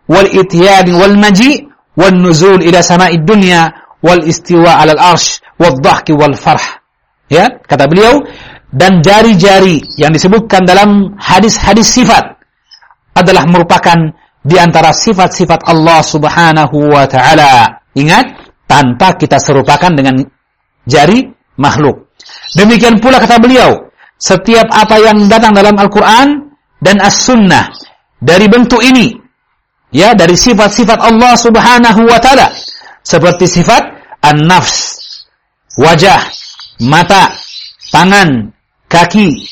والإتيان والمجيء والنزول إلى سماء الدنيا والاستواء على الأرش والضحك والفرح. Ya kata beliau dan jari-jari yang disebutkan dalam hadis-hadis sifat adalah merupakan di antara sifat-sifat Allah Subhanahu wa taala. Ingat, tanpa kita serupakan dengan jari makhluk. Demikian pula kata beliau, setiap apa yang datang dalam Al-Quran dan As-Sunnah dari bentuk ini, ya dari sifat-sifat Allah Subhanahu wa taala, seperti sifat an-nafs, wajah, mata, tangan, kaki,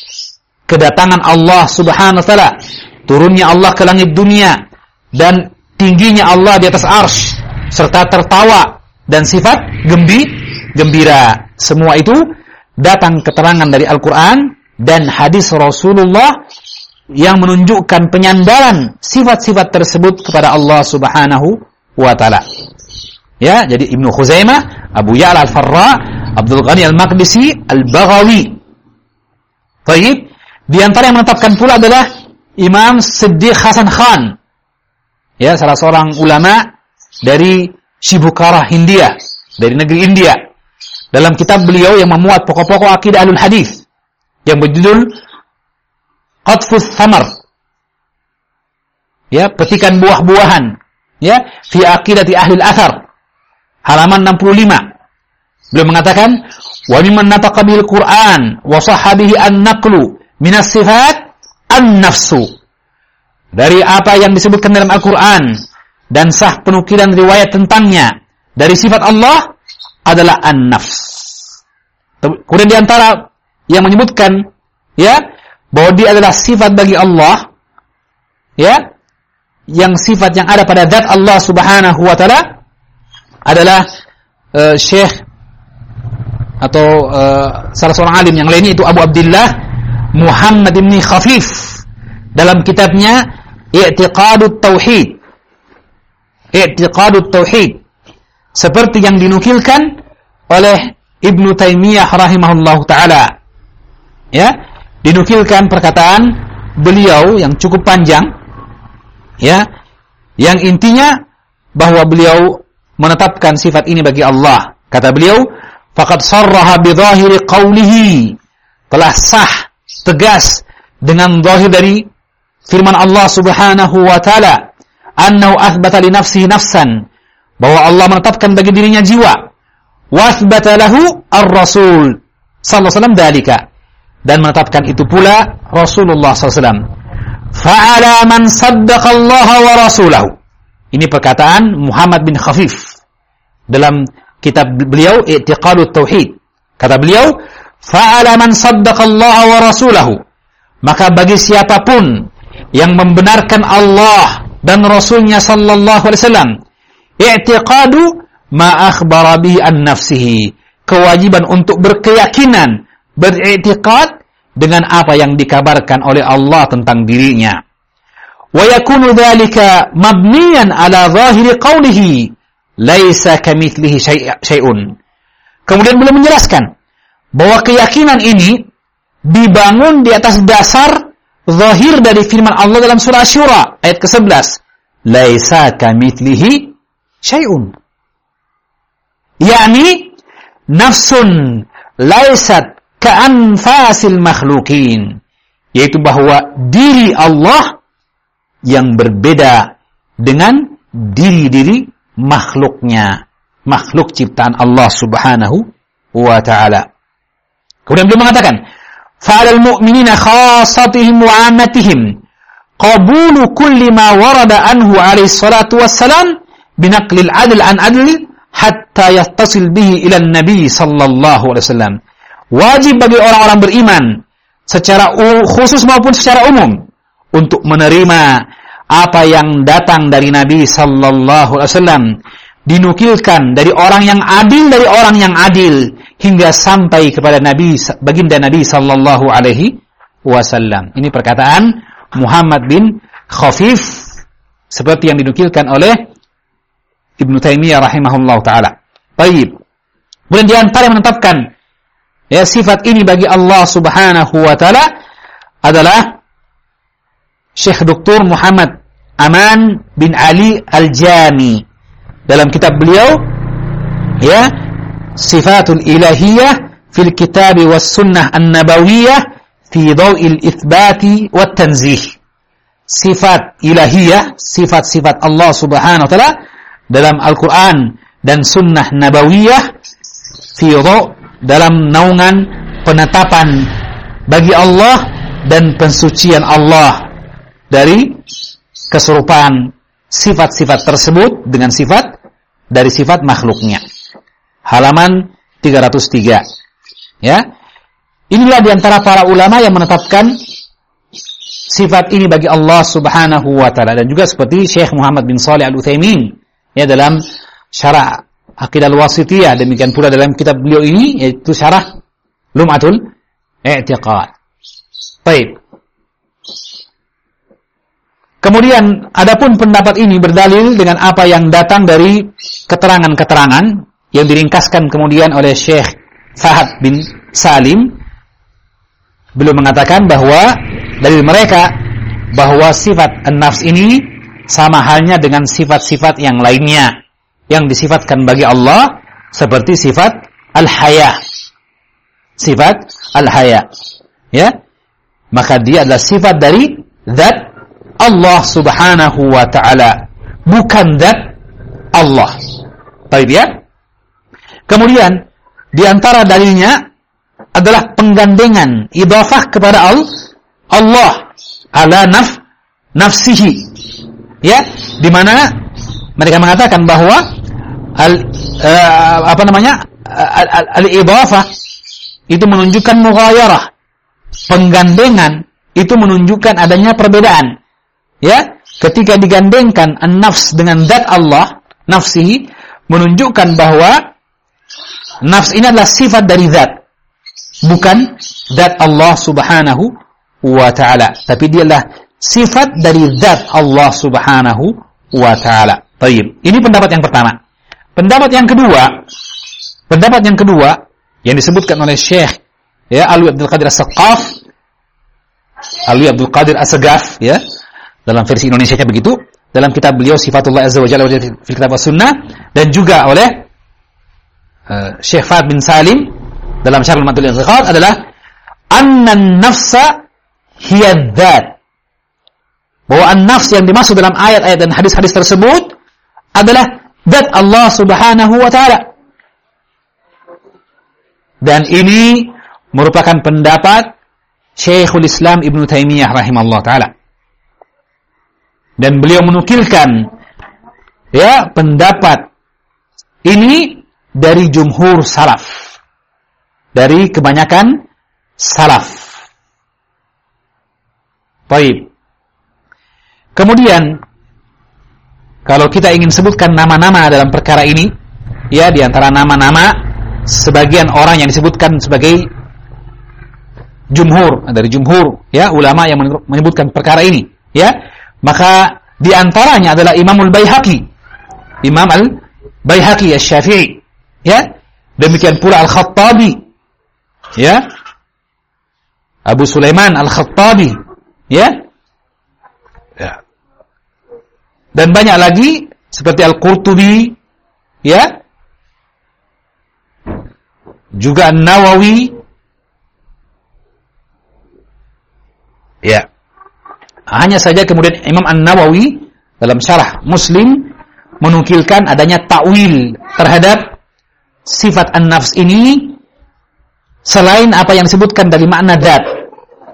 kedatangan Allah Subhanahu wa taala, turunnya Allah ke langit dunia dan tingginya Allah di atas arsh serta tertawa dan sifat gembi, gembira. Semua itu datang keterangan dari Al-Quran dan hadis Rasulullah yang menunjukkan penyandaran sifat-sifat tersebut kepada Allah Subhanahu wa taala. Ya, jadi Ibnu Khuzaimah, Abu Ya'la Al-Farra, Abdul Ghani Al-Maqdisi, Al-Baghawi. Baik, di antara yang menetapkan pula adalah Imam Siddiq Hasan Khan. Ya, salah seorang ulama dari Shibukara, India, dari negeri India. Dalam kitab beliau yang memuat pokok-pokok akidah Ahlul Hadis yang berjudul Qatfus Samar. Ya, petikan buah-buahan. Ya, fi aqidati ahli al-athar. Halaman 65. Beliau mengatakan, "Wa mimman nataqa bil Qur'an wa sahabihi an-naqlu min as-sifat an-nafsu." Dari apa yang disebutkan dalam Al-Qur'an dan sah penukilan riwayat tentangnya dari sifat Allah adalah an-nafs. Kemudian di antara yang menyebutkan ya bahwa dia adalah sifat bagi Allah ya yang sifat yang ada pada zat Allah Subhanahu wa taala adalah uh, Syekh atau uh, salah seorang alim yang lainnya itu Abu Abdullah Muhammad bin Khafif dalam kitabnya I'tiqadut Tauhid. I'tiqadut Tauhid. Seperti yang dinukilkan oleh Ibnu Taimiyah rahimahullah taala. Ya dinukilkan perkataan beliau yang cukup panjang. Ya yang intinya bahwa beliau menetapkan sifat ini bagi Allah. Kata beliau faqad sarraha bi dhahiri qawlihi. Telah sah tegas dengan zahir dari firman Allah Subhanahu wa taala annahu athbata li nafsihi nafsan bahwa Allah menetapkan bagi dirinya jiwa wasbata lahu ar-rasul sallallahu alaihi wasallam dan menetapkan itu pula Rasulullah SAW. Fa'ala man Allah wa rasulahu. Ini perkataan Muhammad bin Khafif dalam kitab beliau I'tiqadut Tauhid. Kata beliau, fa'ala man Allah wa rasulahu. Maka bagi siapa pun yang membenarkan Allah dan Rasulnya sallallahu alaihi wasallam, i'tiqadu ma akhbara bihi an nafsihi. Kewajiban untuk berkeyakinan beriktikad dengan apa yang dikabarkan oleh Allah tentang dirinya. Wa yakunu dzalika mabniyan ala zahiri qawlihi laisa kamitslihi syai'un. Kemudian beliau menjelaskan bahwa keyakinan ini dibangun di atas dasar zahir dari firman Allah dalam surah Syura ayat ke-11. Laisa kamitslihi syai'un. yakni nafsun laisat ka'anfasil makhlukin yaitu bahwa diri Allah yang berbeda dengan diri-diri makhluknya makhluk ciptaan Allah Subhanahu wa taala kemudian beliau mengatakan fa'alal mu'minina khassatihim wa 'ammatihim qabulu kulli ma warada anhu alaihi salatu wassalam binaqlil adl an adl hatta yattasil bihi ila nabi sallallahu alaihi wasallam wajib bagi orang-orang beriman secara khusus maupun secara umum untuk menerima apa yang datang dari Nabi sallallahu alaihi wasallam dinukilkan dari orang yang adil dari orang yang adil hingga sampai kepada Nabi baginda Nabi sallallahu alaihi wasallam. Ini perkataan Muhammad bin Khafif seperti yang dinukilkan oleh Ibnu Taimiyah rahimahullah taala. Baik. Kemudian di antara menetapkan ya sifat ini bagi Allah Subhanahu wa taala adalah Syekh Dr. Muhammad Aman bin Ali Al-Jami dalam kitab beliau ya Sifatul Ilahiyah fil Kitab was Sunnah An-Nabawiyah fi Dhaw'il Itsbati wat Tanzih. Sifat ilahiyah sifat-sifat Allah Subhanahu wa taala dalam Al-Qur'an dan sunnah nabawiyah fi dalam naungan penetapan bagi Allah dan pensucian Allah dari keserupaan sifat-sifat tersebut dengan sifat dari sifat makhluknya. Halaman 303. Ya. Inilah di antara para ulama yang menetapkan sifat ini bagi Allah Subhanahu wa taala dan juga seperti Syekh Muhammad bin Shalih Al-Utsaimin ya dalam syarah Aqidah Al-Wasithiyah demikian pula dalam kitab beliau ini yaitu syarah Lum'atul I'tiqad. Baik. Kemudian adapun pendapat ini berdalil dengan apa yang datang dari keterangan-keterangan yang diringkaskan kemudian oleh Syekh Fahad bin Salim belum mengatakan bahwa dari mereka bahwa sifat an-nafs ini sama halnya dengan sifat-sifat yang lainnya yang disifatkan bagi Allah seperti sifat al-haya. Sifat al-haya. Ya. Maka dia adalah sifat dari zat Allah Subhanahu wa taala, bukan zat Allah. Baik ya? Kemudian di antara dalilnya adalah penggandengan idhafah kepada Allah ala naf nafsihi. Ya, di mana mereka mengatakan bahwa al uh, apa namanya? al-idhafah itu menunjukkan mughayarah. Penggandengan itu menunjukkan adanya perbedaan. Ya, ketika digandengkan an-nafs dengan zat Allah, nafsihi menunjukkan bahwa nafs ini adalah sifat dari zat. Bukan zat Allah Subhanahu wa taala, tapi dia adalah sifat dari zat Allah Subhanahu wa taala. Baik, ini pendapat yang pertama. Pendapat yang kedua, pendapat yang kedua yang disebutkan oleh Syekh ya Alwi Abdul Qadir As-Saqaf Alwi Abdul Qadir As-Sagaf ya dalam versi Indonesia nya begitu dalam kitab beliau Sifatullah Azza wa Jalla fil Kitab Sunnah dan juga oleh uh, Syekh Fahd bin Salim dalam Syarh Al-Matul I'tiqad adalah anna nafsa hiya dzat bahwa an-nafs yang dimaksud dalam ayat-ayat dan hadis-hadis tersebut adalah zat Allah Subhanahu wa taala. Dan ini merupakan pendapat Syekhul Islam Ibn Taimiyah rahimahullah taala. Dan beliau menukilkan ya pendapat ini dari jumhur salaf. Dari kebanyakan salaf. Baik. Kemudian kalau kita ingin sebutkan nama-nama dalam perkara ini, ya di antara nama-nama sebagian orang yang disebutkan sebagai jumhur dari jumhur ya ulama yang menyebutkan perkara ini ya maka di antaranya adalah Imamul Baihaqi. Imam Al Baihaqi Asy-Syafi'i ya? Demikian pula Al-Khattabi. Ya? Abu Sulaiman Al-Khattabi. Ya? Ya. Dan banyak lagi seperti Al-Qurtubi. Ya? Juga Nawawi ya hanya saja kemudian Imam An-Nawawi dalam syarah Muslim menukilkan adanya takwil terhadap sifat an-nafs ini selain apa yang disebutkan dari makna dat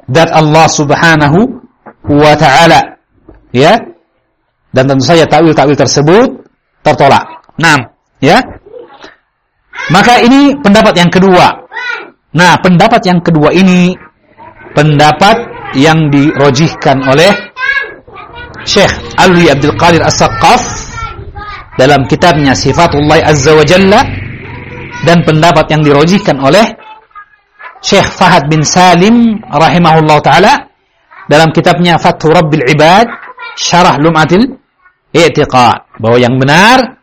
dat Allah Subhanahu wa taala ya dan tentu saja takwil-takwil tersebut tertolak. Nah, ya. Maka ini pendapat yang kedua. Nah, pendapat yang kedua ini pendapat yang dirojihkan oleh Syekh Alwi Abdul Qadir As-Saqqaf dalam kitabnya Sifatullah Azza wa Jalla dan pendapat yang dirojihkan oleh Syekh Fahad bin Salim rahimahullah taala dalam kitabnya Fathur Rabbil Ibad Syarah Lum'atil I'tiqad bahwa yang benar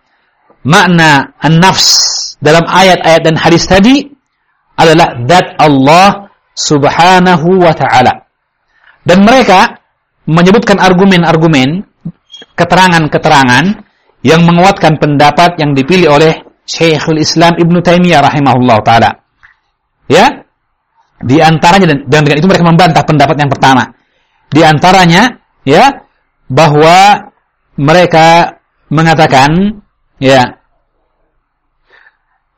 makna an-nafs dalam ayat-ayat dan hadis tadi adalah dat Allah Subhanahu wa taala. Dan mereka menyebutkan argumen-argumen, keterangan-keterangan yang menguatkan pendapat yang dipilih oleh Syekhul Islam Ibn Taimiyah rahimahullah taala. Ya. Di antaranya dan, dan dengan itu mereka membantah pendapat yang pertama. Di antaranya ya bahwa mereka mengatakan ya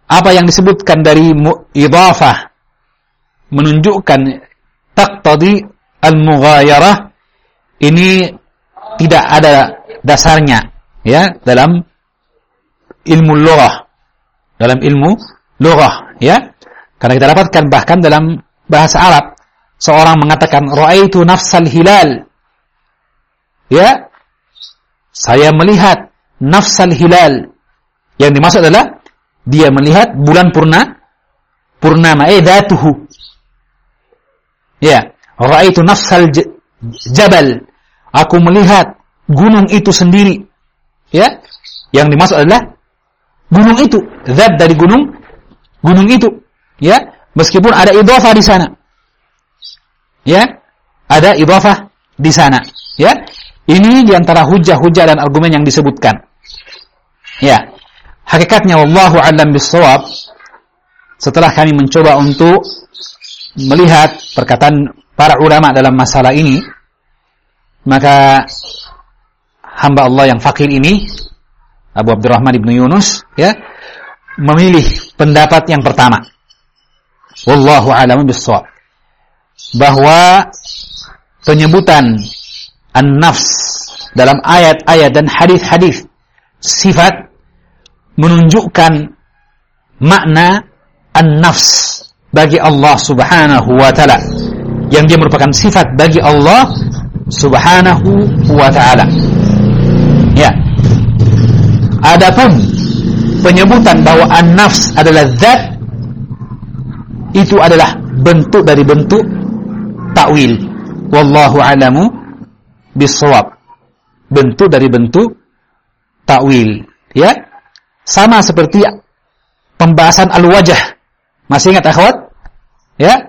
apa yang disebutkan dari idhafah menunjukkan taqtadi al-mughayarah ini tidak ada dasarnya ya dalam ilmu lughah dalam ilmu lughah ya. Karena kita dapatkan bahkan dalam bahasa Arab seorang mengatakan raaitu nafsal hilal. Ya saya melihat nafsal hilal. Yang dimaksud adalah dia melihat bulan purna purnama eh datuhu. Ya raaitu nafsal jabal. Aku melihat gunung itu sendiri. Ya? Yang dimaksud adalah gunung itu. Zat dari gunung gunung itu. Ya? Meskipun ada idhofah di sana. Ya? Ada idhofah di sana. Ya? Ini di antara hujah-hujah dan argumen yang disebutkan. Ya? Hakikatnya wallahu alam bisawab setelah kami mencoba untuk melihat perkataan para ulama dalam masalah ini maka hamba Allah yang fakir ini Abu Abdurrahman ibnu Yunus ya memilih pendapat yang pertama. Wallahu alam bisawab bahwa penyebutan an-nafs dalam ayat-ayat dan hadis-hadis sifat menunjukkan makna an-nafs bagi Allah Subhanahu wa taala yang dia merupakan sifat bagi Allah Subhanahu wa taala. Ya. Adapun penyebutan bahwa an-nafs adalah zat itu adalah bentuk dari bentuk takwil. Wallahu alamu bisawab. Bentuk dari bentuk takwil, ya. Sama seperti pembahasan al-wajah. Masih ingat akhwat? Ya?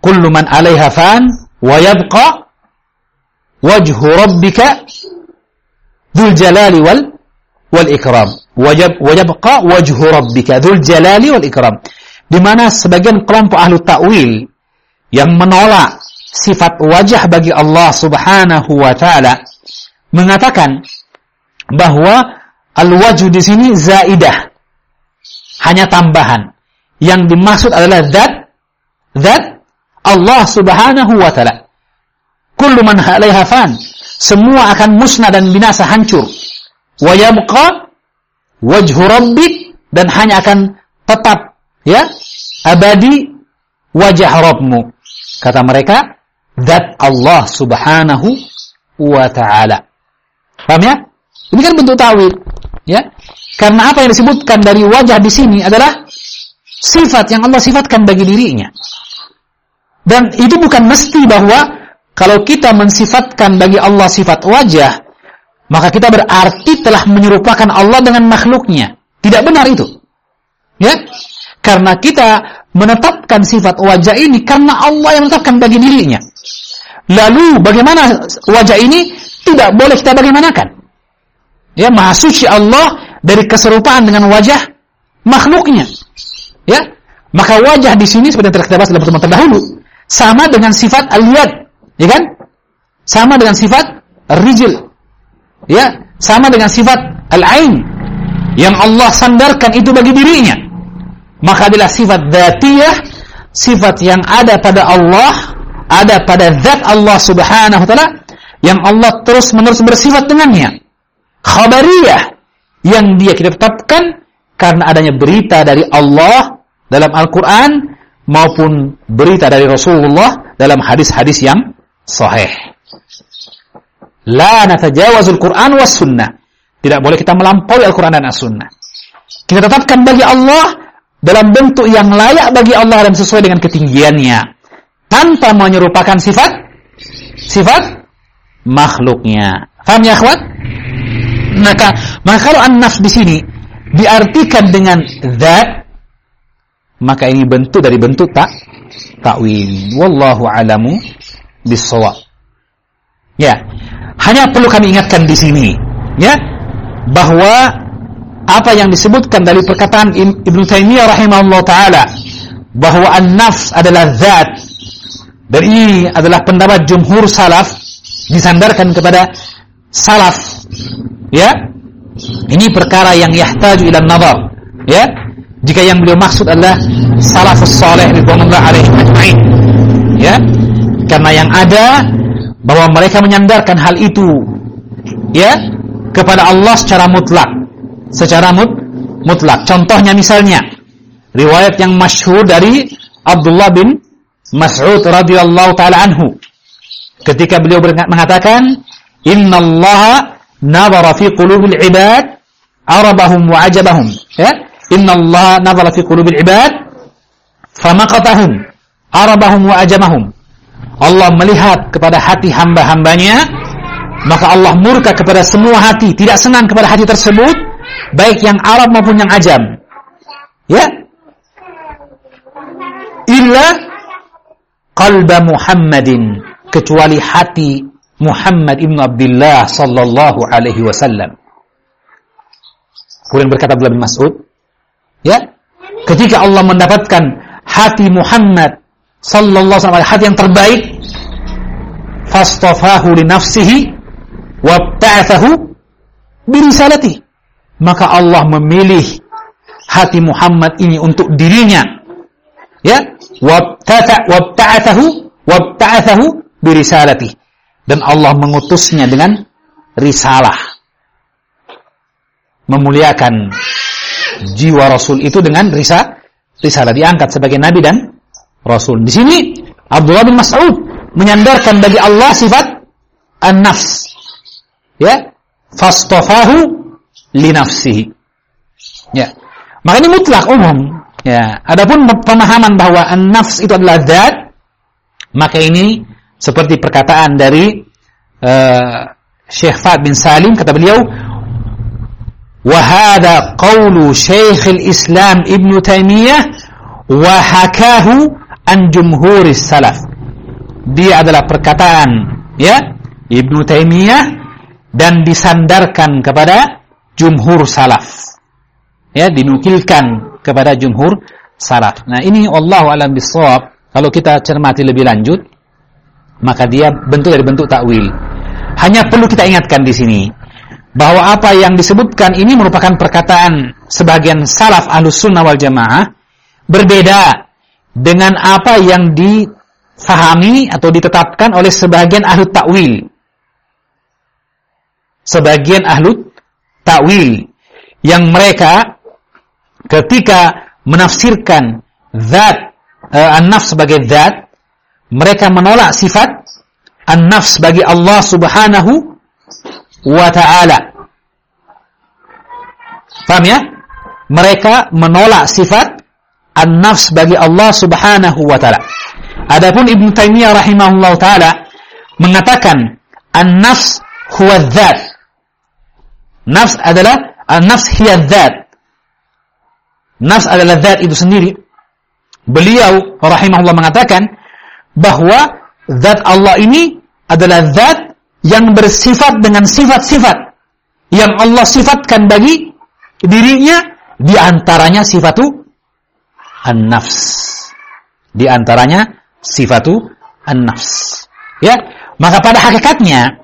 Kullu man 'alaiha fan wa yabqa wajhu rabbika dzul jalali wal wal ikram. Wajab wajabqa wajhu rabbika dzul jalali wal ikram. Di mana sebagian kelompok ahlu takwil yang menolak sifat wajah bagi Allah Subhanahu wa taala mengatakan bahwa Al-wajhu di sini zaidah. Hanya tambahan. Yang dimaksud adalah zat zat Allah Subhanahu wa taala. Kullu man 'alaiha fan. Semua akan musnah dan binasa hancur. Wa yabqa wajhu rabbik dan hanya akan tetap ya abadi wajah Rabbmu. Kata mereka, zat Allah Subhanahu wa taala. Paham ya? Ini kan bentuk tawil. Ya. Karena apa yang disebutkan dari wajah di sini adalah sifat yang Allah sifatkan bagi dirinya. Dan itu bukan mesti bahwa kalau kita mensifatkan bagi Allah sifat wajah, maka kita berarti telah menyerupakan Allah dengan makhluknya. Tidak benar itu. Ya. Karena kita menetapkan sifat wajah ini karena Allah yang menetapkan bagi dirinya. Lalu bagaimana wajah ini tidak boleh kita bagaimanakan? Ya, maha suci Allah dari keserupaan dengan wajah makhluknya. Ya. Maka wajah di sini seperti yang telah kita bahas dalam pertemuan terdahulu sama dengan sifat al-yad, ya kan? Sama dengan sifat rijil. Ya, sama dengan sifat al-ain yang Allah sandarkan itu bagi dirinya. Maka adalah sifat dzatiyah, sifat yang ada pada Allah, ada pada zat Allah Subhanahu wa taala yang Allah terus-menerus bersifat dengannya khabariyah yang dia kita tetapkan karena adanya berita dari Allah dalam Al-Quran maupun berita dari Rasulullah dalam hadis-hadis yang sahih. La natajawazul Quran was sunnah. Tidak boleh kita melampaui Al-Quran dan As-Sunnah. Kita tetapkan bagi Allah dalam bentuk yang layak bagi Allah dan sesuai dengan ketinggiannya. Tanpa menyerupakan sifat sifat makhluknya. Faham ya akhwat? Maka maka kalau an-nafs di sini diartikan dengan zat maka ini bentuk dari bentuk tak takwil. Wallahu alamu bisawab. Ya. Hanya perlu kami ingatkan di sini, ya, bahwa apa yang disebutkan dari perkataan Ibnu Taimiyah rahimahullah taala bahwa an-nafs adalah zat dan ini adalah pendapat jumhur salaf disandarkan kepada salaf Ya. Ini perkara yang yahtaju ila nazar. Ya. Jika yang beliau maksud adalah salafus saleh ridwanullah alaihi ajma'in. Ya. Karena yang ada bahwa mereka menyandarkan hal itu ya kepada Allah secara mutlak. Secara mut, mutlak. Contohnya misalnya riwayat yang masyhur dari Abdullah bin Mas'ud radhiyallahu taala anhu ketika beliau mengatakan innallaha nazara fi qulubil ibad arabahum wa ajabahum ya innallaha nazara fi qulubil ibad famaqatahum arabahum wa ajamahum. Allah melihat kepada hati hamba-hambanya maka Allah murka kepada semua hati tidak senang kepada hati tersebut baik yang Arab maupun yang ajam. Ya? Illa qalba Muhammadin kecuali hati Muhammad ibn Abdullah sallallahu alaihi wasallam. Kemudian berkata Abdullah bin Mas'ud, ya, ketika Allah mendapatkan hati Muhammad sallallahu alaihi wasallam hati yang terbaik, fastafahu li nafsihi wa ba'athahu bi. Maka Allah memilih hati Muhammad ini untuk dirinya. Ya, wabta'athahu wabta'athahu birisalati dan Allah mengutusnya dengan risalah memuliakan jiwa Rasul itu dengan risa risalah diangkat sebagai nabi dan rasul. Di sini Abdullah bin Mas'ud menyandarkan bagi Allah sifat an-nafs. Ya fastafahu li nafsihi. Ya. Maka ini mutlak umum. Ya, adapun pemahaman bahwa an-nafs itu adalah zat, maka ini seperti perkataan dari uh, Syekh Fad bin Salim kata beliau, "Wa hadha qawlu Syekh islam Ibn Taimiyah wa hakahu an jumhuris salaf." Dia adalah perkataan ya Ibn Taimiyah dan disandarkan kepada jumhur salaf. Ya, dinukilkan kepada jumhur salaf. Nah, ini Allah alam bisawab. Kalau kita cermati lebih lanjut, maka dia bentuk dari bentuk takwil. Hanya perlu kita ingatkan di sini bahwa apa yang disebutkan ini merupakan perkataan sebagian salaf ahlus sunnah wal jamaah berbeda dengan apa yang difahami atau ditetapkan oleh sebagian ahlu takwil. Sebagian ahlu takwil yang mereka ketika menafsirkan zat uh, an-nafs sebagai zat mereka menolak sifat an-nafs bagi Allah Subhanahu wa taala. Paham ya? Mereka menolak sifat an-nafs bagi Allah Subhanahu wa taala. Adapun Ibn Taimiyah rahimahullah taala mengatakan an-nafs huwa dzat. Nafs adalah an-nafs hiya dzat. Nafs adalah zat itu sendiri. Beliau rahimahullah mengatakan bahwa zat Allah ini adalah zat yang bersifat dengan sifat-sifat yang Allah sifatkan bagi dirinya di antaranya sifatu an-nafs. Di antaranya sifatu an-nafs. Ya, maka pada hakikatnya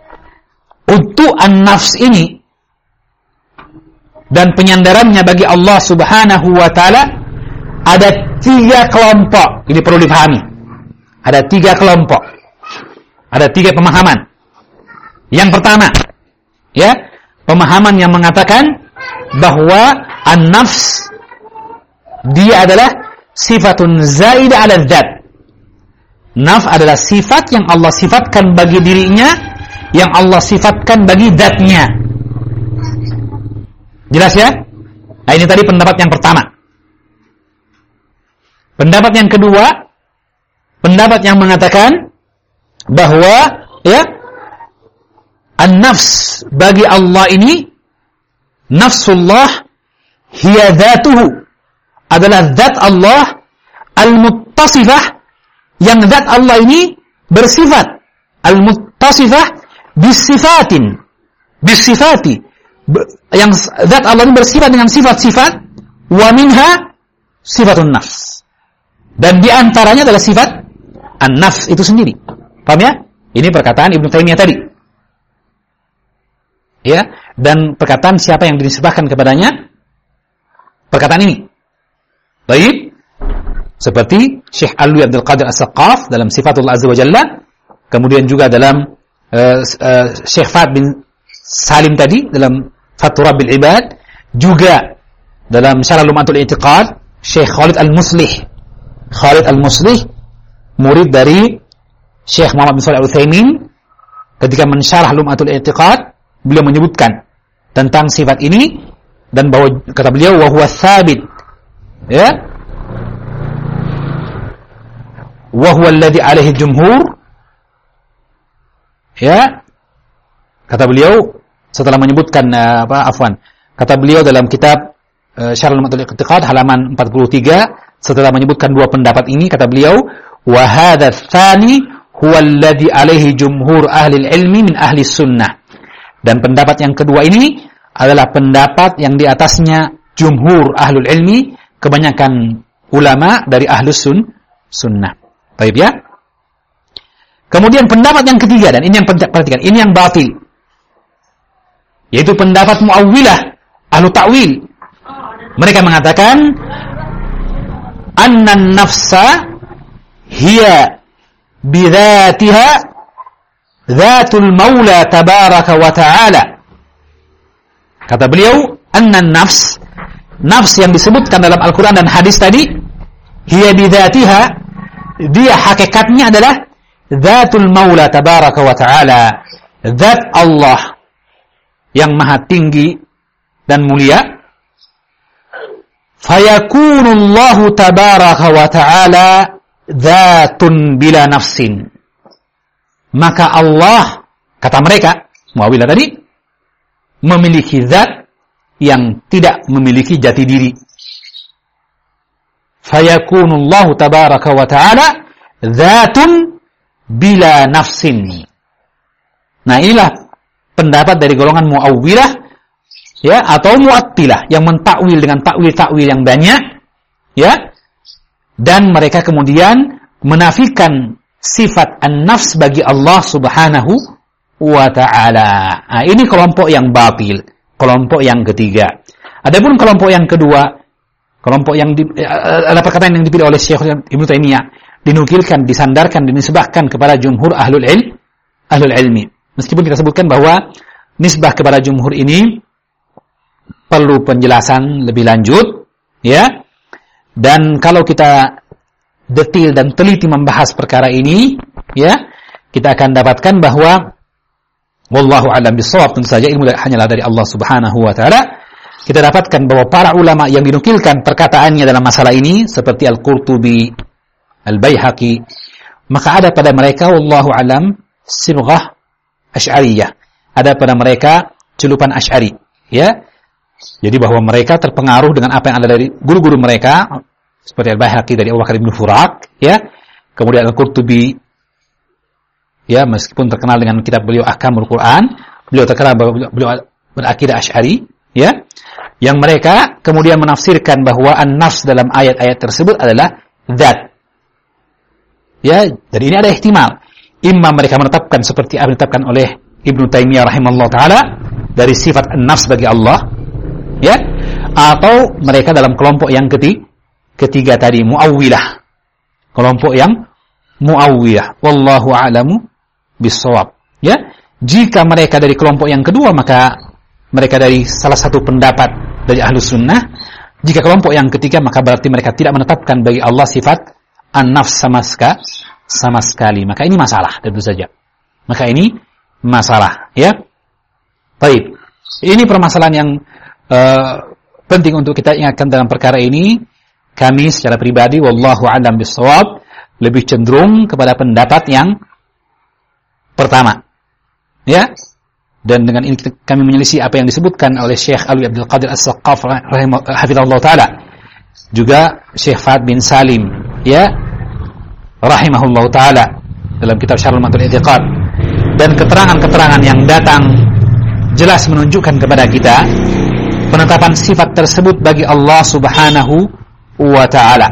untuk an-nafs ini dan penyandarannya bagi Allah Subhanahu wa taala ada tiga kelompok. Ini perlu dipahami. Ada tiga kelompok. Ada tiga pemahaman. Yang pertama, ya, pemahaman yang mengatakan bahwa an-nafs dia adalah sifatun zaidah ala dzat. Naf adalah sifat yang Allah sifatkan bagi dirinya, yang Allah sifatkan bagi zatnya. Jelas ya? Nah ini tadi pendapat yang pertama. Pendapat yang kedua, pendapat yang mengatakan bahwa ya an-nafs bagi Allah ini nafsullah hiya dzatuhu adalah zat Allah al-muttasifah yang zat Allah ini bersifat al-muttasifah bisifatin bisifati yang zat Allah ini bersifat dengan sifat-sifat wa minha sifatun nafs. Dan di antaranya adalah sifat an-nafs itu sendiri. Paham ya? Ini perkataan Ibnu Taimiyah tadi. Ya, dan perkataan siapa yang dinisbahkan kepadanya? perkataan ini. Baik. Seperti Syekh Alwi Abdul Qadir As-Saqqaf dalam Sifatullah Azza wa Jalla, kemudian juga dalam uh, uh, Syekh Fahd bin Salim tadi dalam Fathur Rabbil Ibad, juga dalam Syarah Lumatul I'tiqad Syekh Khalid Al-Muslih. Khalid Al-Muslih murid dari Syekh Muhammad bin Shalih Al-Utsaimin ketika mensyarah Lumatul I'tiqad, beliau menyebutkan tentang sifat ini dan bahwa kata beliau wa huwa thabit. Ya? Wa huwa alladhi alaihi jumhur. Ya? Kata beliau setelah menyebutkan uh, apa afwan kata beliau dalam kitab uh, Syarah Matul Iqtiqad halaman 43 setelah menyebutkan dua pendapat ini kata beliau wa hadha tsani huwa alladhi alaihi jumhur ahli ilmi min ahli sunnah dan pendapat yang kedua ini adalah pendapat yang di atasnya jumhur ahlul ilmi kebanyakan ulama dari ahlus sun sunnah Baik ya. Kemudian pendapat yang ketiga dan ini yang perhatikan, ini yang batil. Yaitu pendapat Muawwilah, ahlu ta'wil. Mereka mengatakan annan nafsa hiya bidzatiha dzatul maula tabaraka wa ta'ala. Kata beliau, annan nafs nafs yang disebutkan dalam Al-Qur'an dan hadis tadi hiya bidzatiha dia hakikatnya adalah Zatul Maula Tabaraka wa Ta'ala. Zat Allah yang maha tinggi dan mulia. Fayakunullahu Tabaraka wa Ta'ala Zatun bila nafsin Maka Allah Kata mereka Muawilah tadi Memiliki zat Yang tidak memiliki jati diri fayakunullahu tabaraka wa ta'ala dzatun bila nafsin. Nah, inilah pendapat dari golongan Muawwilah ya atau Mu'attilah yang mentakwil dengan takwil-takwil yang banyak ya. Dan mereka kemudian menafikan sifat an-nafs bagi Allah Subhanahu wa taala. Nah, ini kelompok yang batil, kelompok yang ketiga. Adapun kelompok yang kedua kelompok yang di, eh, ada perkataan yang dipilih oleh Syekh Ibnu Taimiyah dinukilkan, disandarkan, dinisbahkan kepada jumhur ahlul ilm, ahlul ilmi. Meskipun kita sebutkan bahwa nisbah kepada jumhur ini perlu penjelasan lebih lanjut, ya. Dan kalau kita detil dan teliti membahas perkara ini, ya, kita akan dapatkan bahwa wallahu alam bisawab tentu saja ilmu hanyalah dari Allah Subhanahu wa taala kita dapatkan bahwa para ulama yang dinukilkan perkataannya dalam masalah ini seperti Al-Qurtubi, Al-Baihaqi, maka ada pada mereka wallahu alam sibghah asy'ariyah. Ada pada mereka celupan asy'ari, ya. Jadi bahwa mereka terpengaruh dengan apa yang ada dari guru-guru mereka seperti Al-Baihaqi dari Abu Bakar bin Furak, ya. Kemudian Al-Qurtubi ya meskipun terkenal dengan kitab beliau Ahkamul Quran, beliau terkenal bahwa beliau berakidah Asy'ari, ya yang mereka kemudian menafsirkan bahwa an-nafs dalam ayat-ayat tersebut adalah zat. Ya, jadi ini ada ihtimal. Imam mereka menetapkan seperti apa ditetapkan oleh Ibnu Taimiyah rahimahullah taala dari sifat an-nafs bagi Allah, ya, atau mereka dalam kelompok yang ketiga, ketiga tadi muawwilah. Kelompok yang muawwilah. Wallahu a'lamu bissawab. Ya, jika mereka dari kelompok yang kedua maka mereka dari salah satu pendapat dari ahlu sunnah. Jika kelompok yang ketiga maka berarti mereka tidak menetapkan bagi Allah sifat an-nafs sama, ska, sama sekali. Maka ini masalah tentu saja. Maka ini masalah ya? Baik. Ini permasalahan yang uh, penting untuk kita ingatkan dalam perkara ini kami secara pribadi wallahu alam bisawab lebih cenderung kepada pendapat yang pertama. Ya? Dan dengan ini kami menyelisih apa yang disebutkan oleh Syekh Alwi Abdul Qadir As-Saqqaf rahimahullah taala. Juga Syekh Fahd bin Salim ya? Rahimahullah taala dalam kitab Syarhul Matul I'tiqad. Dan keterangan-keterangan yang datang jelas menunjukkan kepada kita penetapan sifat tersebut bagi Allah Subhanahu wa taala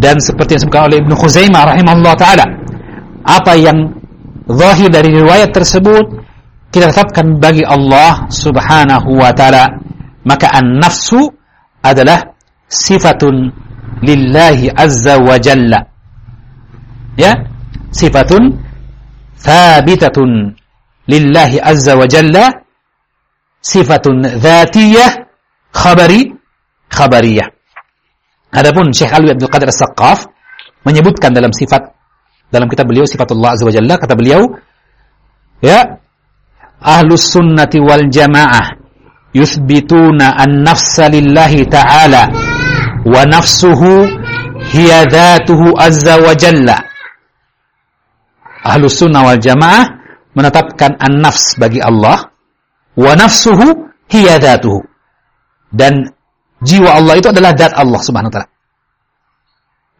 dan seperti yang disebutkan oleh Ibnu Khuzaimah rahimahullah taala apa yang zahir dari riwayat tersebut kita tetapkan bagi Allah Subhanahu wa taala maka an-nafsu adalah sifatun lillahi azza wa jalla. Ya, sifatun thabitatun lillahi azza wa jalla sifatun dzatiyah khabari khabariyah. Adapun Syekh Alwi Abdul Qadir As-Saqqaf menyebutkan dalam sifat dalam kitab beliau sifatullah azza wa jalla kata beliau ya ahlus sunnati wal jamaah yuthbituna an-nafsa lillahi ta'ala wa nafsuhu hiya dhatuhu azza wa jalla. Ahlus sunnah wal jamaah menetapkan an-nafs bagi Allah wa nafsuhu hiya dhatuhu. Dan jiwa Allah itu adalah zat Allah subhanahu wa ta'ala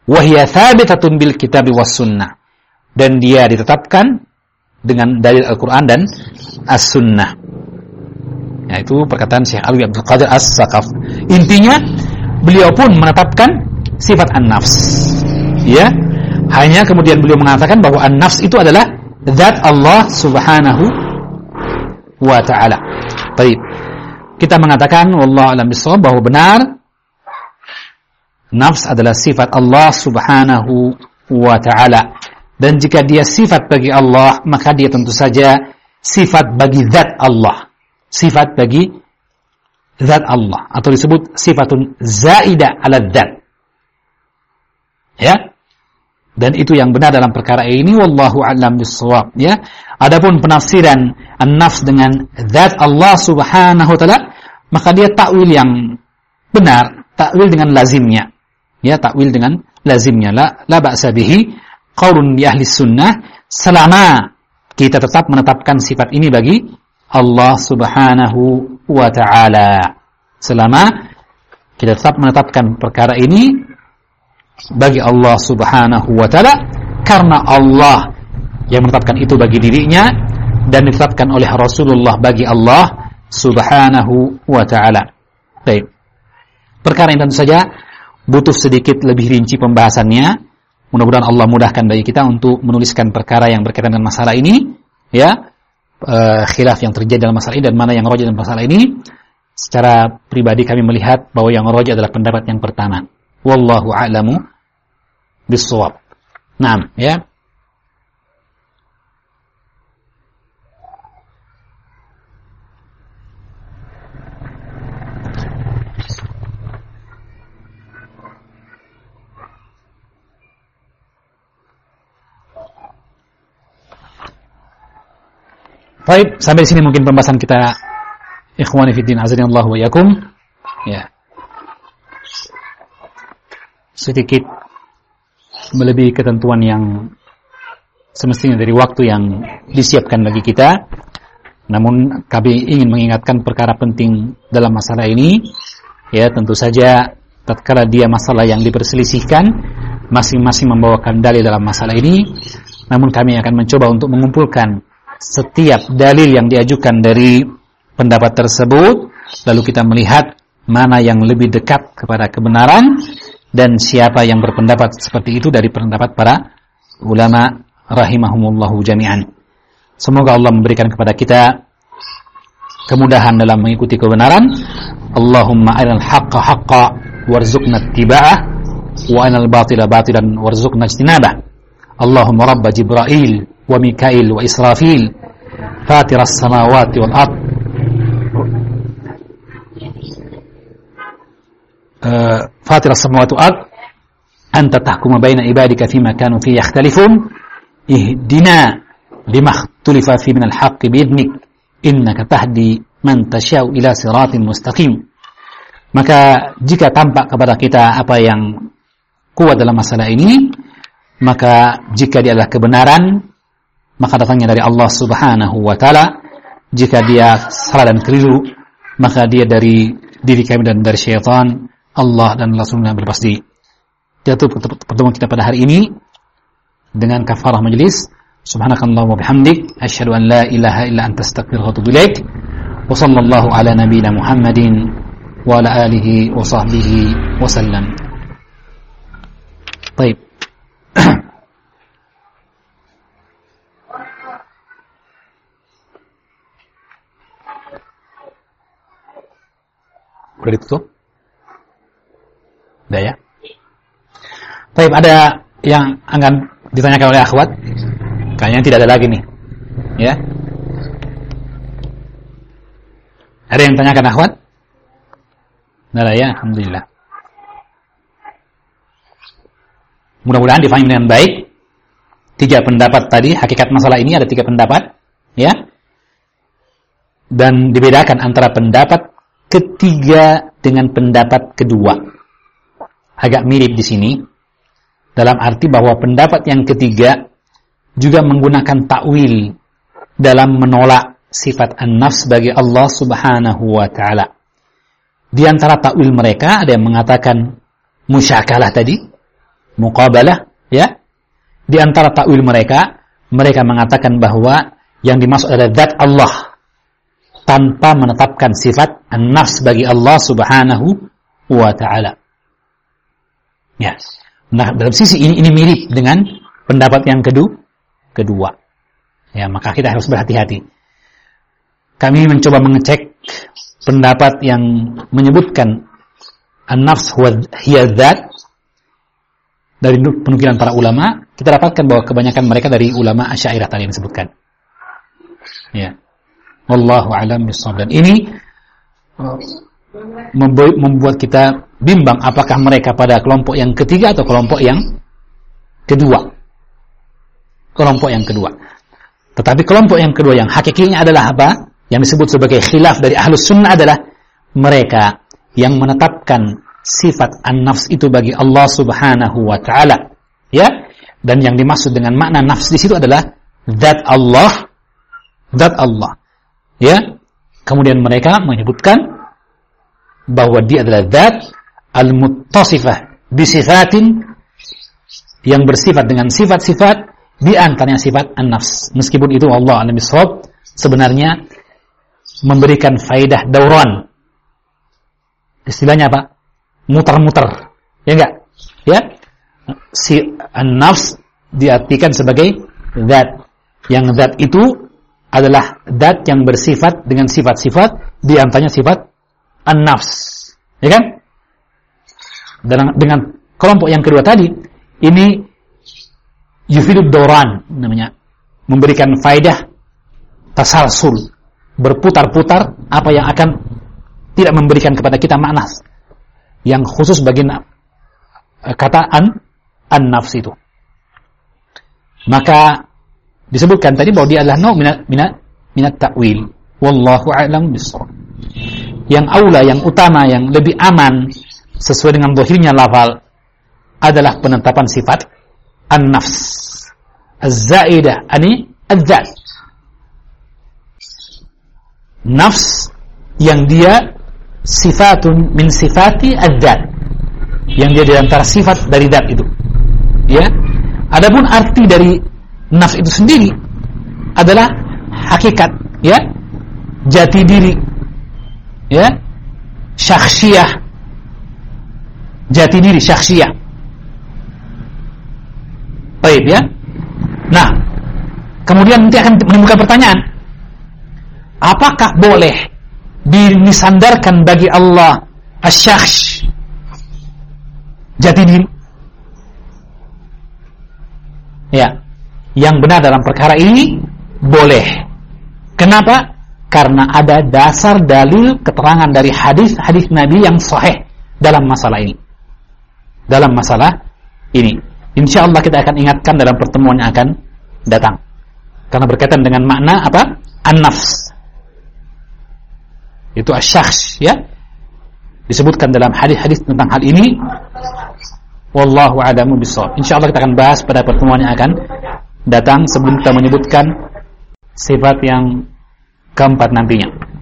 wa hiya thabitatun bil kitabi was sunnah dan dia ditetapkan dengan dalil Al-Qur'an dan As-Sunnah Ya, itu perkataan Syekh Alwi Abdul Qadir As-Saqaf. Intinya beliau pun menetapkan sifat an-nafs. Ya. Hanya kemudian beliau mengatakan bahwa an-nafs itu adalah zat Allah Subhanahu wa taala. Baik. Kita mengatakan wallahu alam bisawab bahwa benar nafs adalah sifat Allah Subhanahu wa taala. Dan jika dia sifat bagi Allah, maka dia tentu saja sifat bagi zat Allah sifat bagi zat Allah atau disebut sifatun zaida ala zat. Ya. Dan itu yang benar dalam perkara ini wallahu a'lam bissawab ya. Adapun penafsiran an-nafs dengan zat Allah Subhanahu wa taala maka dia takwil yang benar, takwil dengan lazimnya. Ya, takwil dengan lazimnya la la ba'sa bihi qaulun di ahli sunnah selama kita tetap menetapkan sifat ini bagi Allah Subhanahu wa taala. Selama kita tetap menetapkan perkara ini bagi Allah Subhanahu wa taala karena Allah yang menetapkan itu bagi dirinya dan ditetapkan oleh Rasulullah bagi Allah Subhanahu wa taala. Baik. Perkara yang tentu saja butuh sedikit lebih rinci pembahasannya. Mudah-mudahan Allah mudahkan bagi kita untuk menuliskan perkara yang berkaitan dengan masalah ini, ya uh, khilaf yang terjadi dalam masalah ini dan mana yang roja dalam masalah ini secara pribadi kami melihat bahwa yang roja adalah pendapat yang pertama wallahu a'lamu bisawab Naam ya Baik, sampai di sini mungkin pembahasan kita ikhwani fiddin Allah wa yakum. Ya. Sedikit melebihi ketentuan yang semestinya dari waktu yang disiapkan bagi kita. Namun kami ingin mengingatkan perkara penting dalam masalah ini. Ya, tentu saja tatkala dia masalah yang diperselisihkan, masing-masing membawakan dalil dalam masalah ini. Namun kami akan mencoba untuk mengumpulkan setiap dalil yang diajukan dari pendapat tersebut lalu kita melihat mana yang lebih dekat kepada kebenaran dan siapa yang berpendapat seperti itu dari pendapat para ulama rahimahumullahu jami'an. Semoga Allah memberikan kepada kita kemudahan dalam mengikuti kebenaran. Allahumma arinal haqqa haqqa warzuqna tiba'ah wa arinal batila batilan warzuqna ijtinabah. Allahumma rabba Jibra'il wa Mikail wa Israfil fatir as-samawati wal ardh فاتر السماوات والأرض أنت تحكم بين عبادك فيما كانوا فيه يختلفون اهدنا لما اختلف فيه من الحق بإذنك إنك تهدي man tasyau ila siratin mustaqim. Maka jika tampak kepada kita apa yang kuat dalam masalah ini, maka jika dia adalah kebenaran, maka datangnya dari Allah Subhanahu wa taala. Jika dia salah dan keliru, maka dia dari diri kami dan dari syaitan. Allah dan Rasulnya berlepas di jatuh pertemuan kita pada hari ini dengan kafarah majlis. Subhanakallah wa bihamdik asyhadu an la ilaha illa anta astaghfiruka wa atubu ilaik. Wa sallallahu ala nabiyyina Muhammadin wa ala alihi wa sahbihi wa sallam. Baik. Udah ditutup? Baik, ada yang akan ditanyakan oleh akhwat? Kayaknya tidak ada lagi nih. Ya. Ada yang tanyakan akhwat? Ada ya, Alhamdulillah. Mudah-mudahan difahami dengan baik. Tiga pendapat tadi, hakikat masalah ini ada tiga pendapat. Ya. Dan dibedakan antara pendapat ketiga dengan pendapat kedua. Agak mirip di sini dalam arti bahwa pendapat yang ketiga juga menggunakan takwil dalam menolak sifat an-nafs bagi Allah Subhanahu wa taala. Di antara takwil mereka ada yang mengatakan musyakalah tadi, muqabalah, ya. Di antara takwil mereka, mereka mengatakan bahwa yang dimaksud adalah zat Allah tanpa menetapkan sifat an-nafs bagi Allah Subhanahu wa taala. Ya. Nah, dalam sisi ini ini mirip dengan pendapat yang kedua. Kedua. Ya, maka kita harus berhati-hati. Kami mencoba mengecek pendapat yang menyebutkan an-nafs hiya dari penukilan para ulama, kita dapatkan bahwa kebanyakan mereka dari ulama Asy'ariyah tadi yang disebutkan. Ya. Wallahu a'lam bishawab. Dan ini membuat kita bimbang apakah mereka pada kelompok yang ketiga atau kelompok yang kedua. Kelompok yang kedua. Tetapi kelompok yang kedua yang hakikinya adalah apa? Yang disebut sebagai khilaf dari ahlus sunnah adalah mereka yang menetapkan sifat an-nafs itu bagi Allah subhanahu wa ta'ala. Ya? Dan yang dimaksud dengan makna nafs di situ adalah zat Allah. Zat Allah. Ya? Kemudian mereka menyebutkan bahwa dia adalah zat al-muttasifah bisifatin yang bersifat dengan sifat-sifat di antaranya sifat an-nafs. Meskipun itu Allah alam sebenarnya memberikan faidah dauran. Istilahnya apa? Muter-muter. Ya enggak? Ya? Si an-nafs diartikan sebagai zat. Yang zat itu adalah zat yang bersifat dengan sifat-sifat di antaranya sifat an-nafs. Ya kan? Dan dengan kelompok yang kedua tadi, ini yufidud doran namanya. Memberikan faidah tasalsul, berputar-putar apa yang akan tidak memberikan kepada kita makna yang khusus bagi kata an an-nafs itu. Maka disebutkan tadi bahwa dia adalah nau minat minat minat takwil. Wallahu a'lam bishawab yang aula, yang utama, yang lebih aman sesuai dengan dohirnya lafal adalah penetapan sifat an-nafs az-zaidah ani az-zat. Nafs yang dia sifatun min sifati az-zat. Yang dia di antara sifat dari zat itu. Ya. Adapun arti dari nafs itu sendiri adalah hakikat ya. Jati diri ya? Syakhsiyah. Jati diri syakhsiyah. Baik ya? Nah kemudian nanti akan menimbulkan pertanyaan. Apakah boleh disandarkan bagi Allah asyakhs? Jati diri. Ya yang benar dalam perkara ini boleh. Kenapa karena ada dasar dalil keterangan dari hadis-hadis Nabi yang sahih dalam masalah ini. Dalam masalah ini. Insya Allah kita akan ingatkan dalam pertemuan yang akan datang. Karena berkaitan dengan makna apa? An-nafs. Itu asyakhs ya. Disebutkan dalam hadis-hadis tentang hal ini. Wallahu adamu bisawab. Insya Allah kita akan bahas pada pertemuan yang akan datang sebelum kita menyebutkan sifat yang keempat nantinya.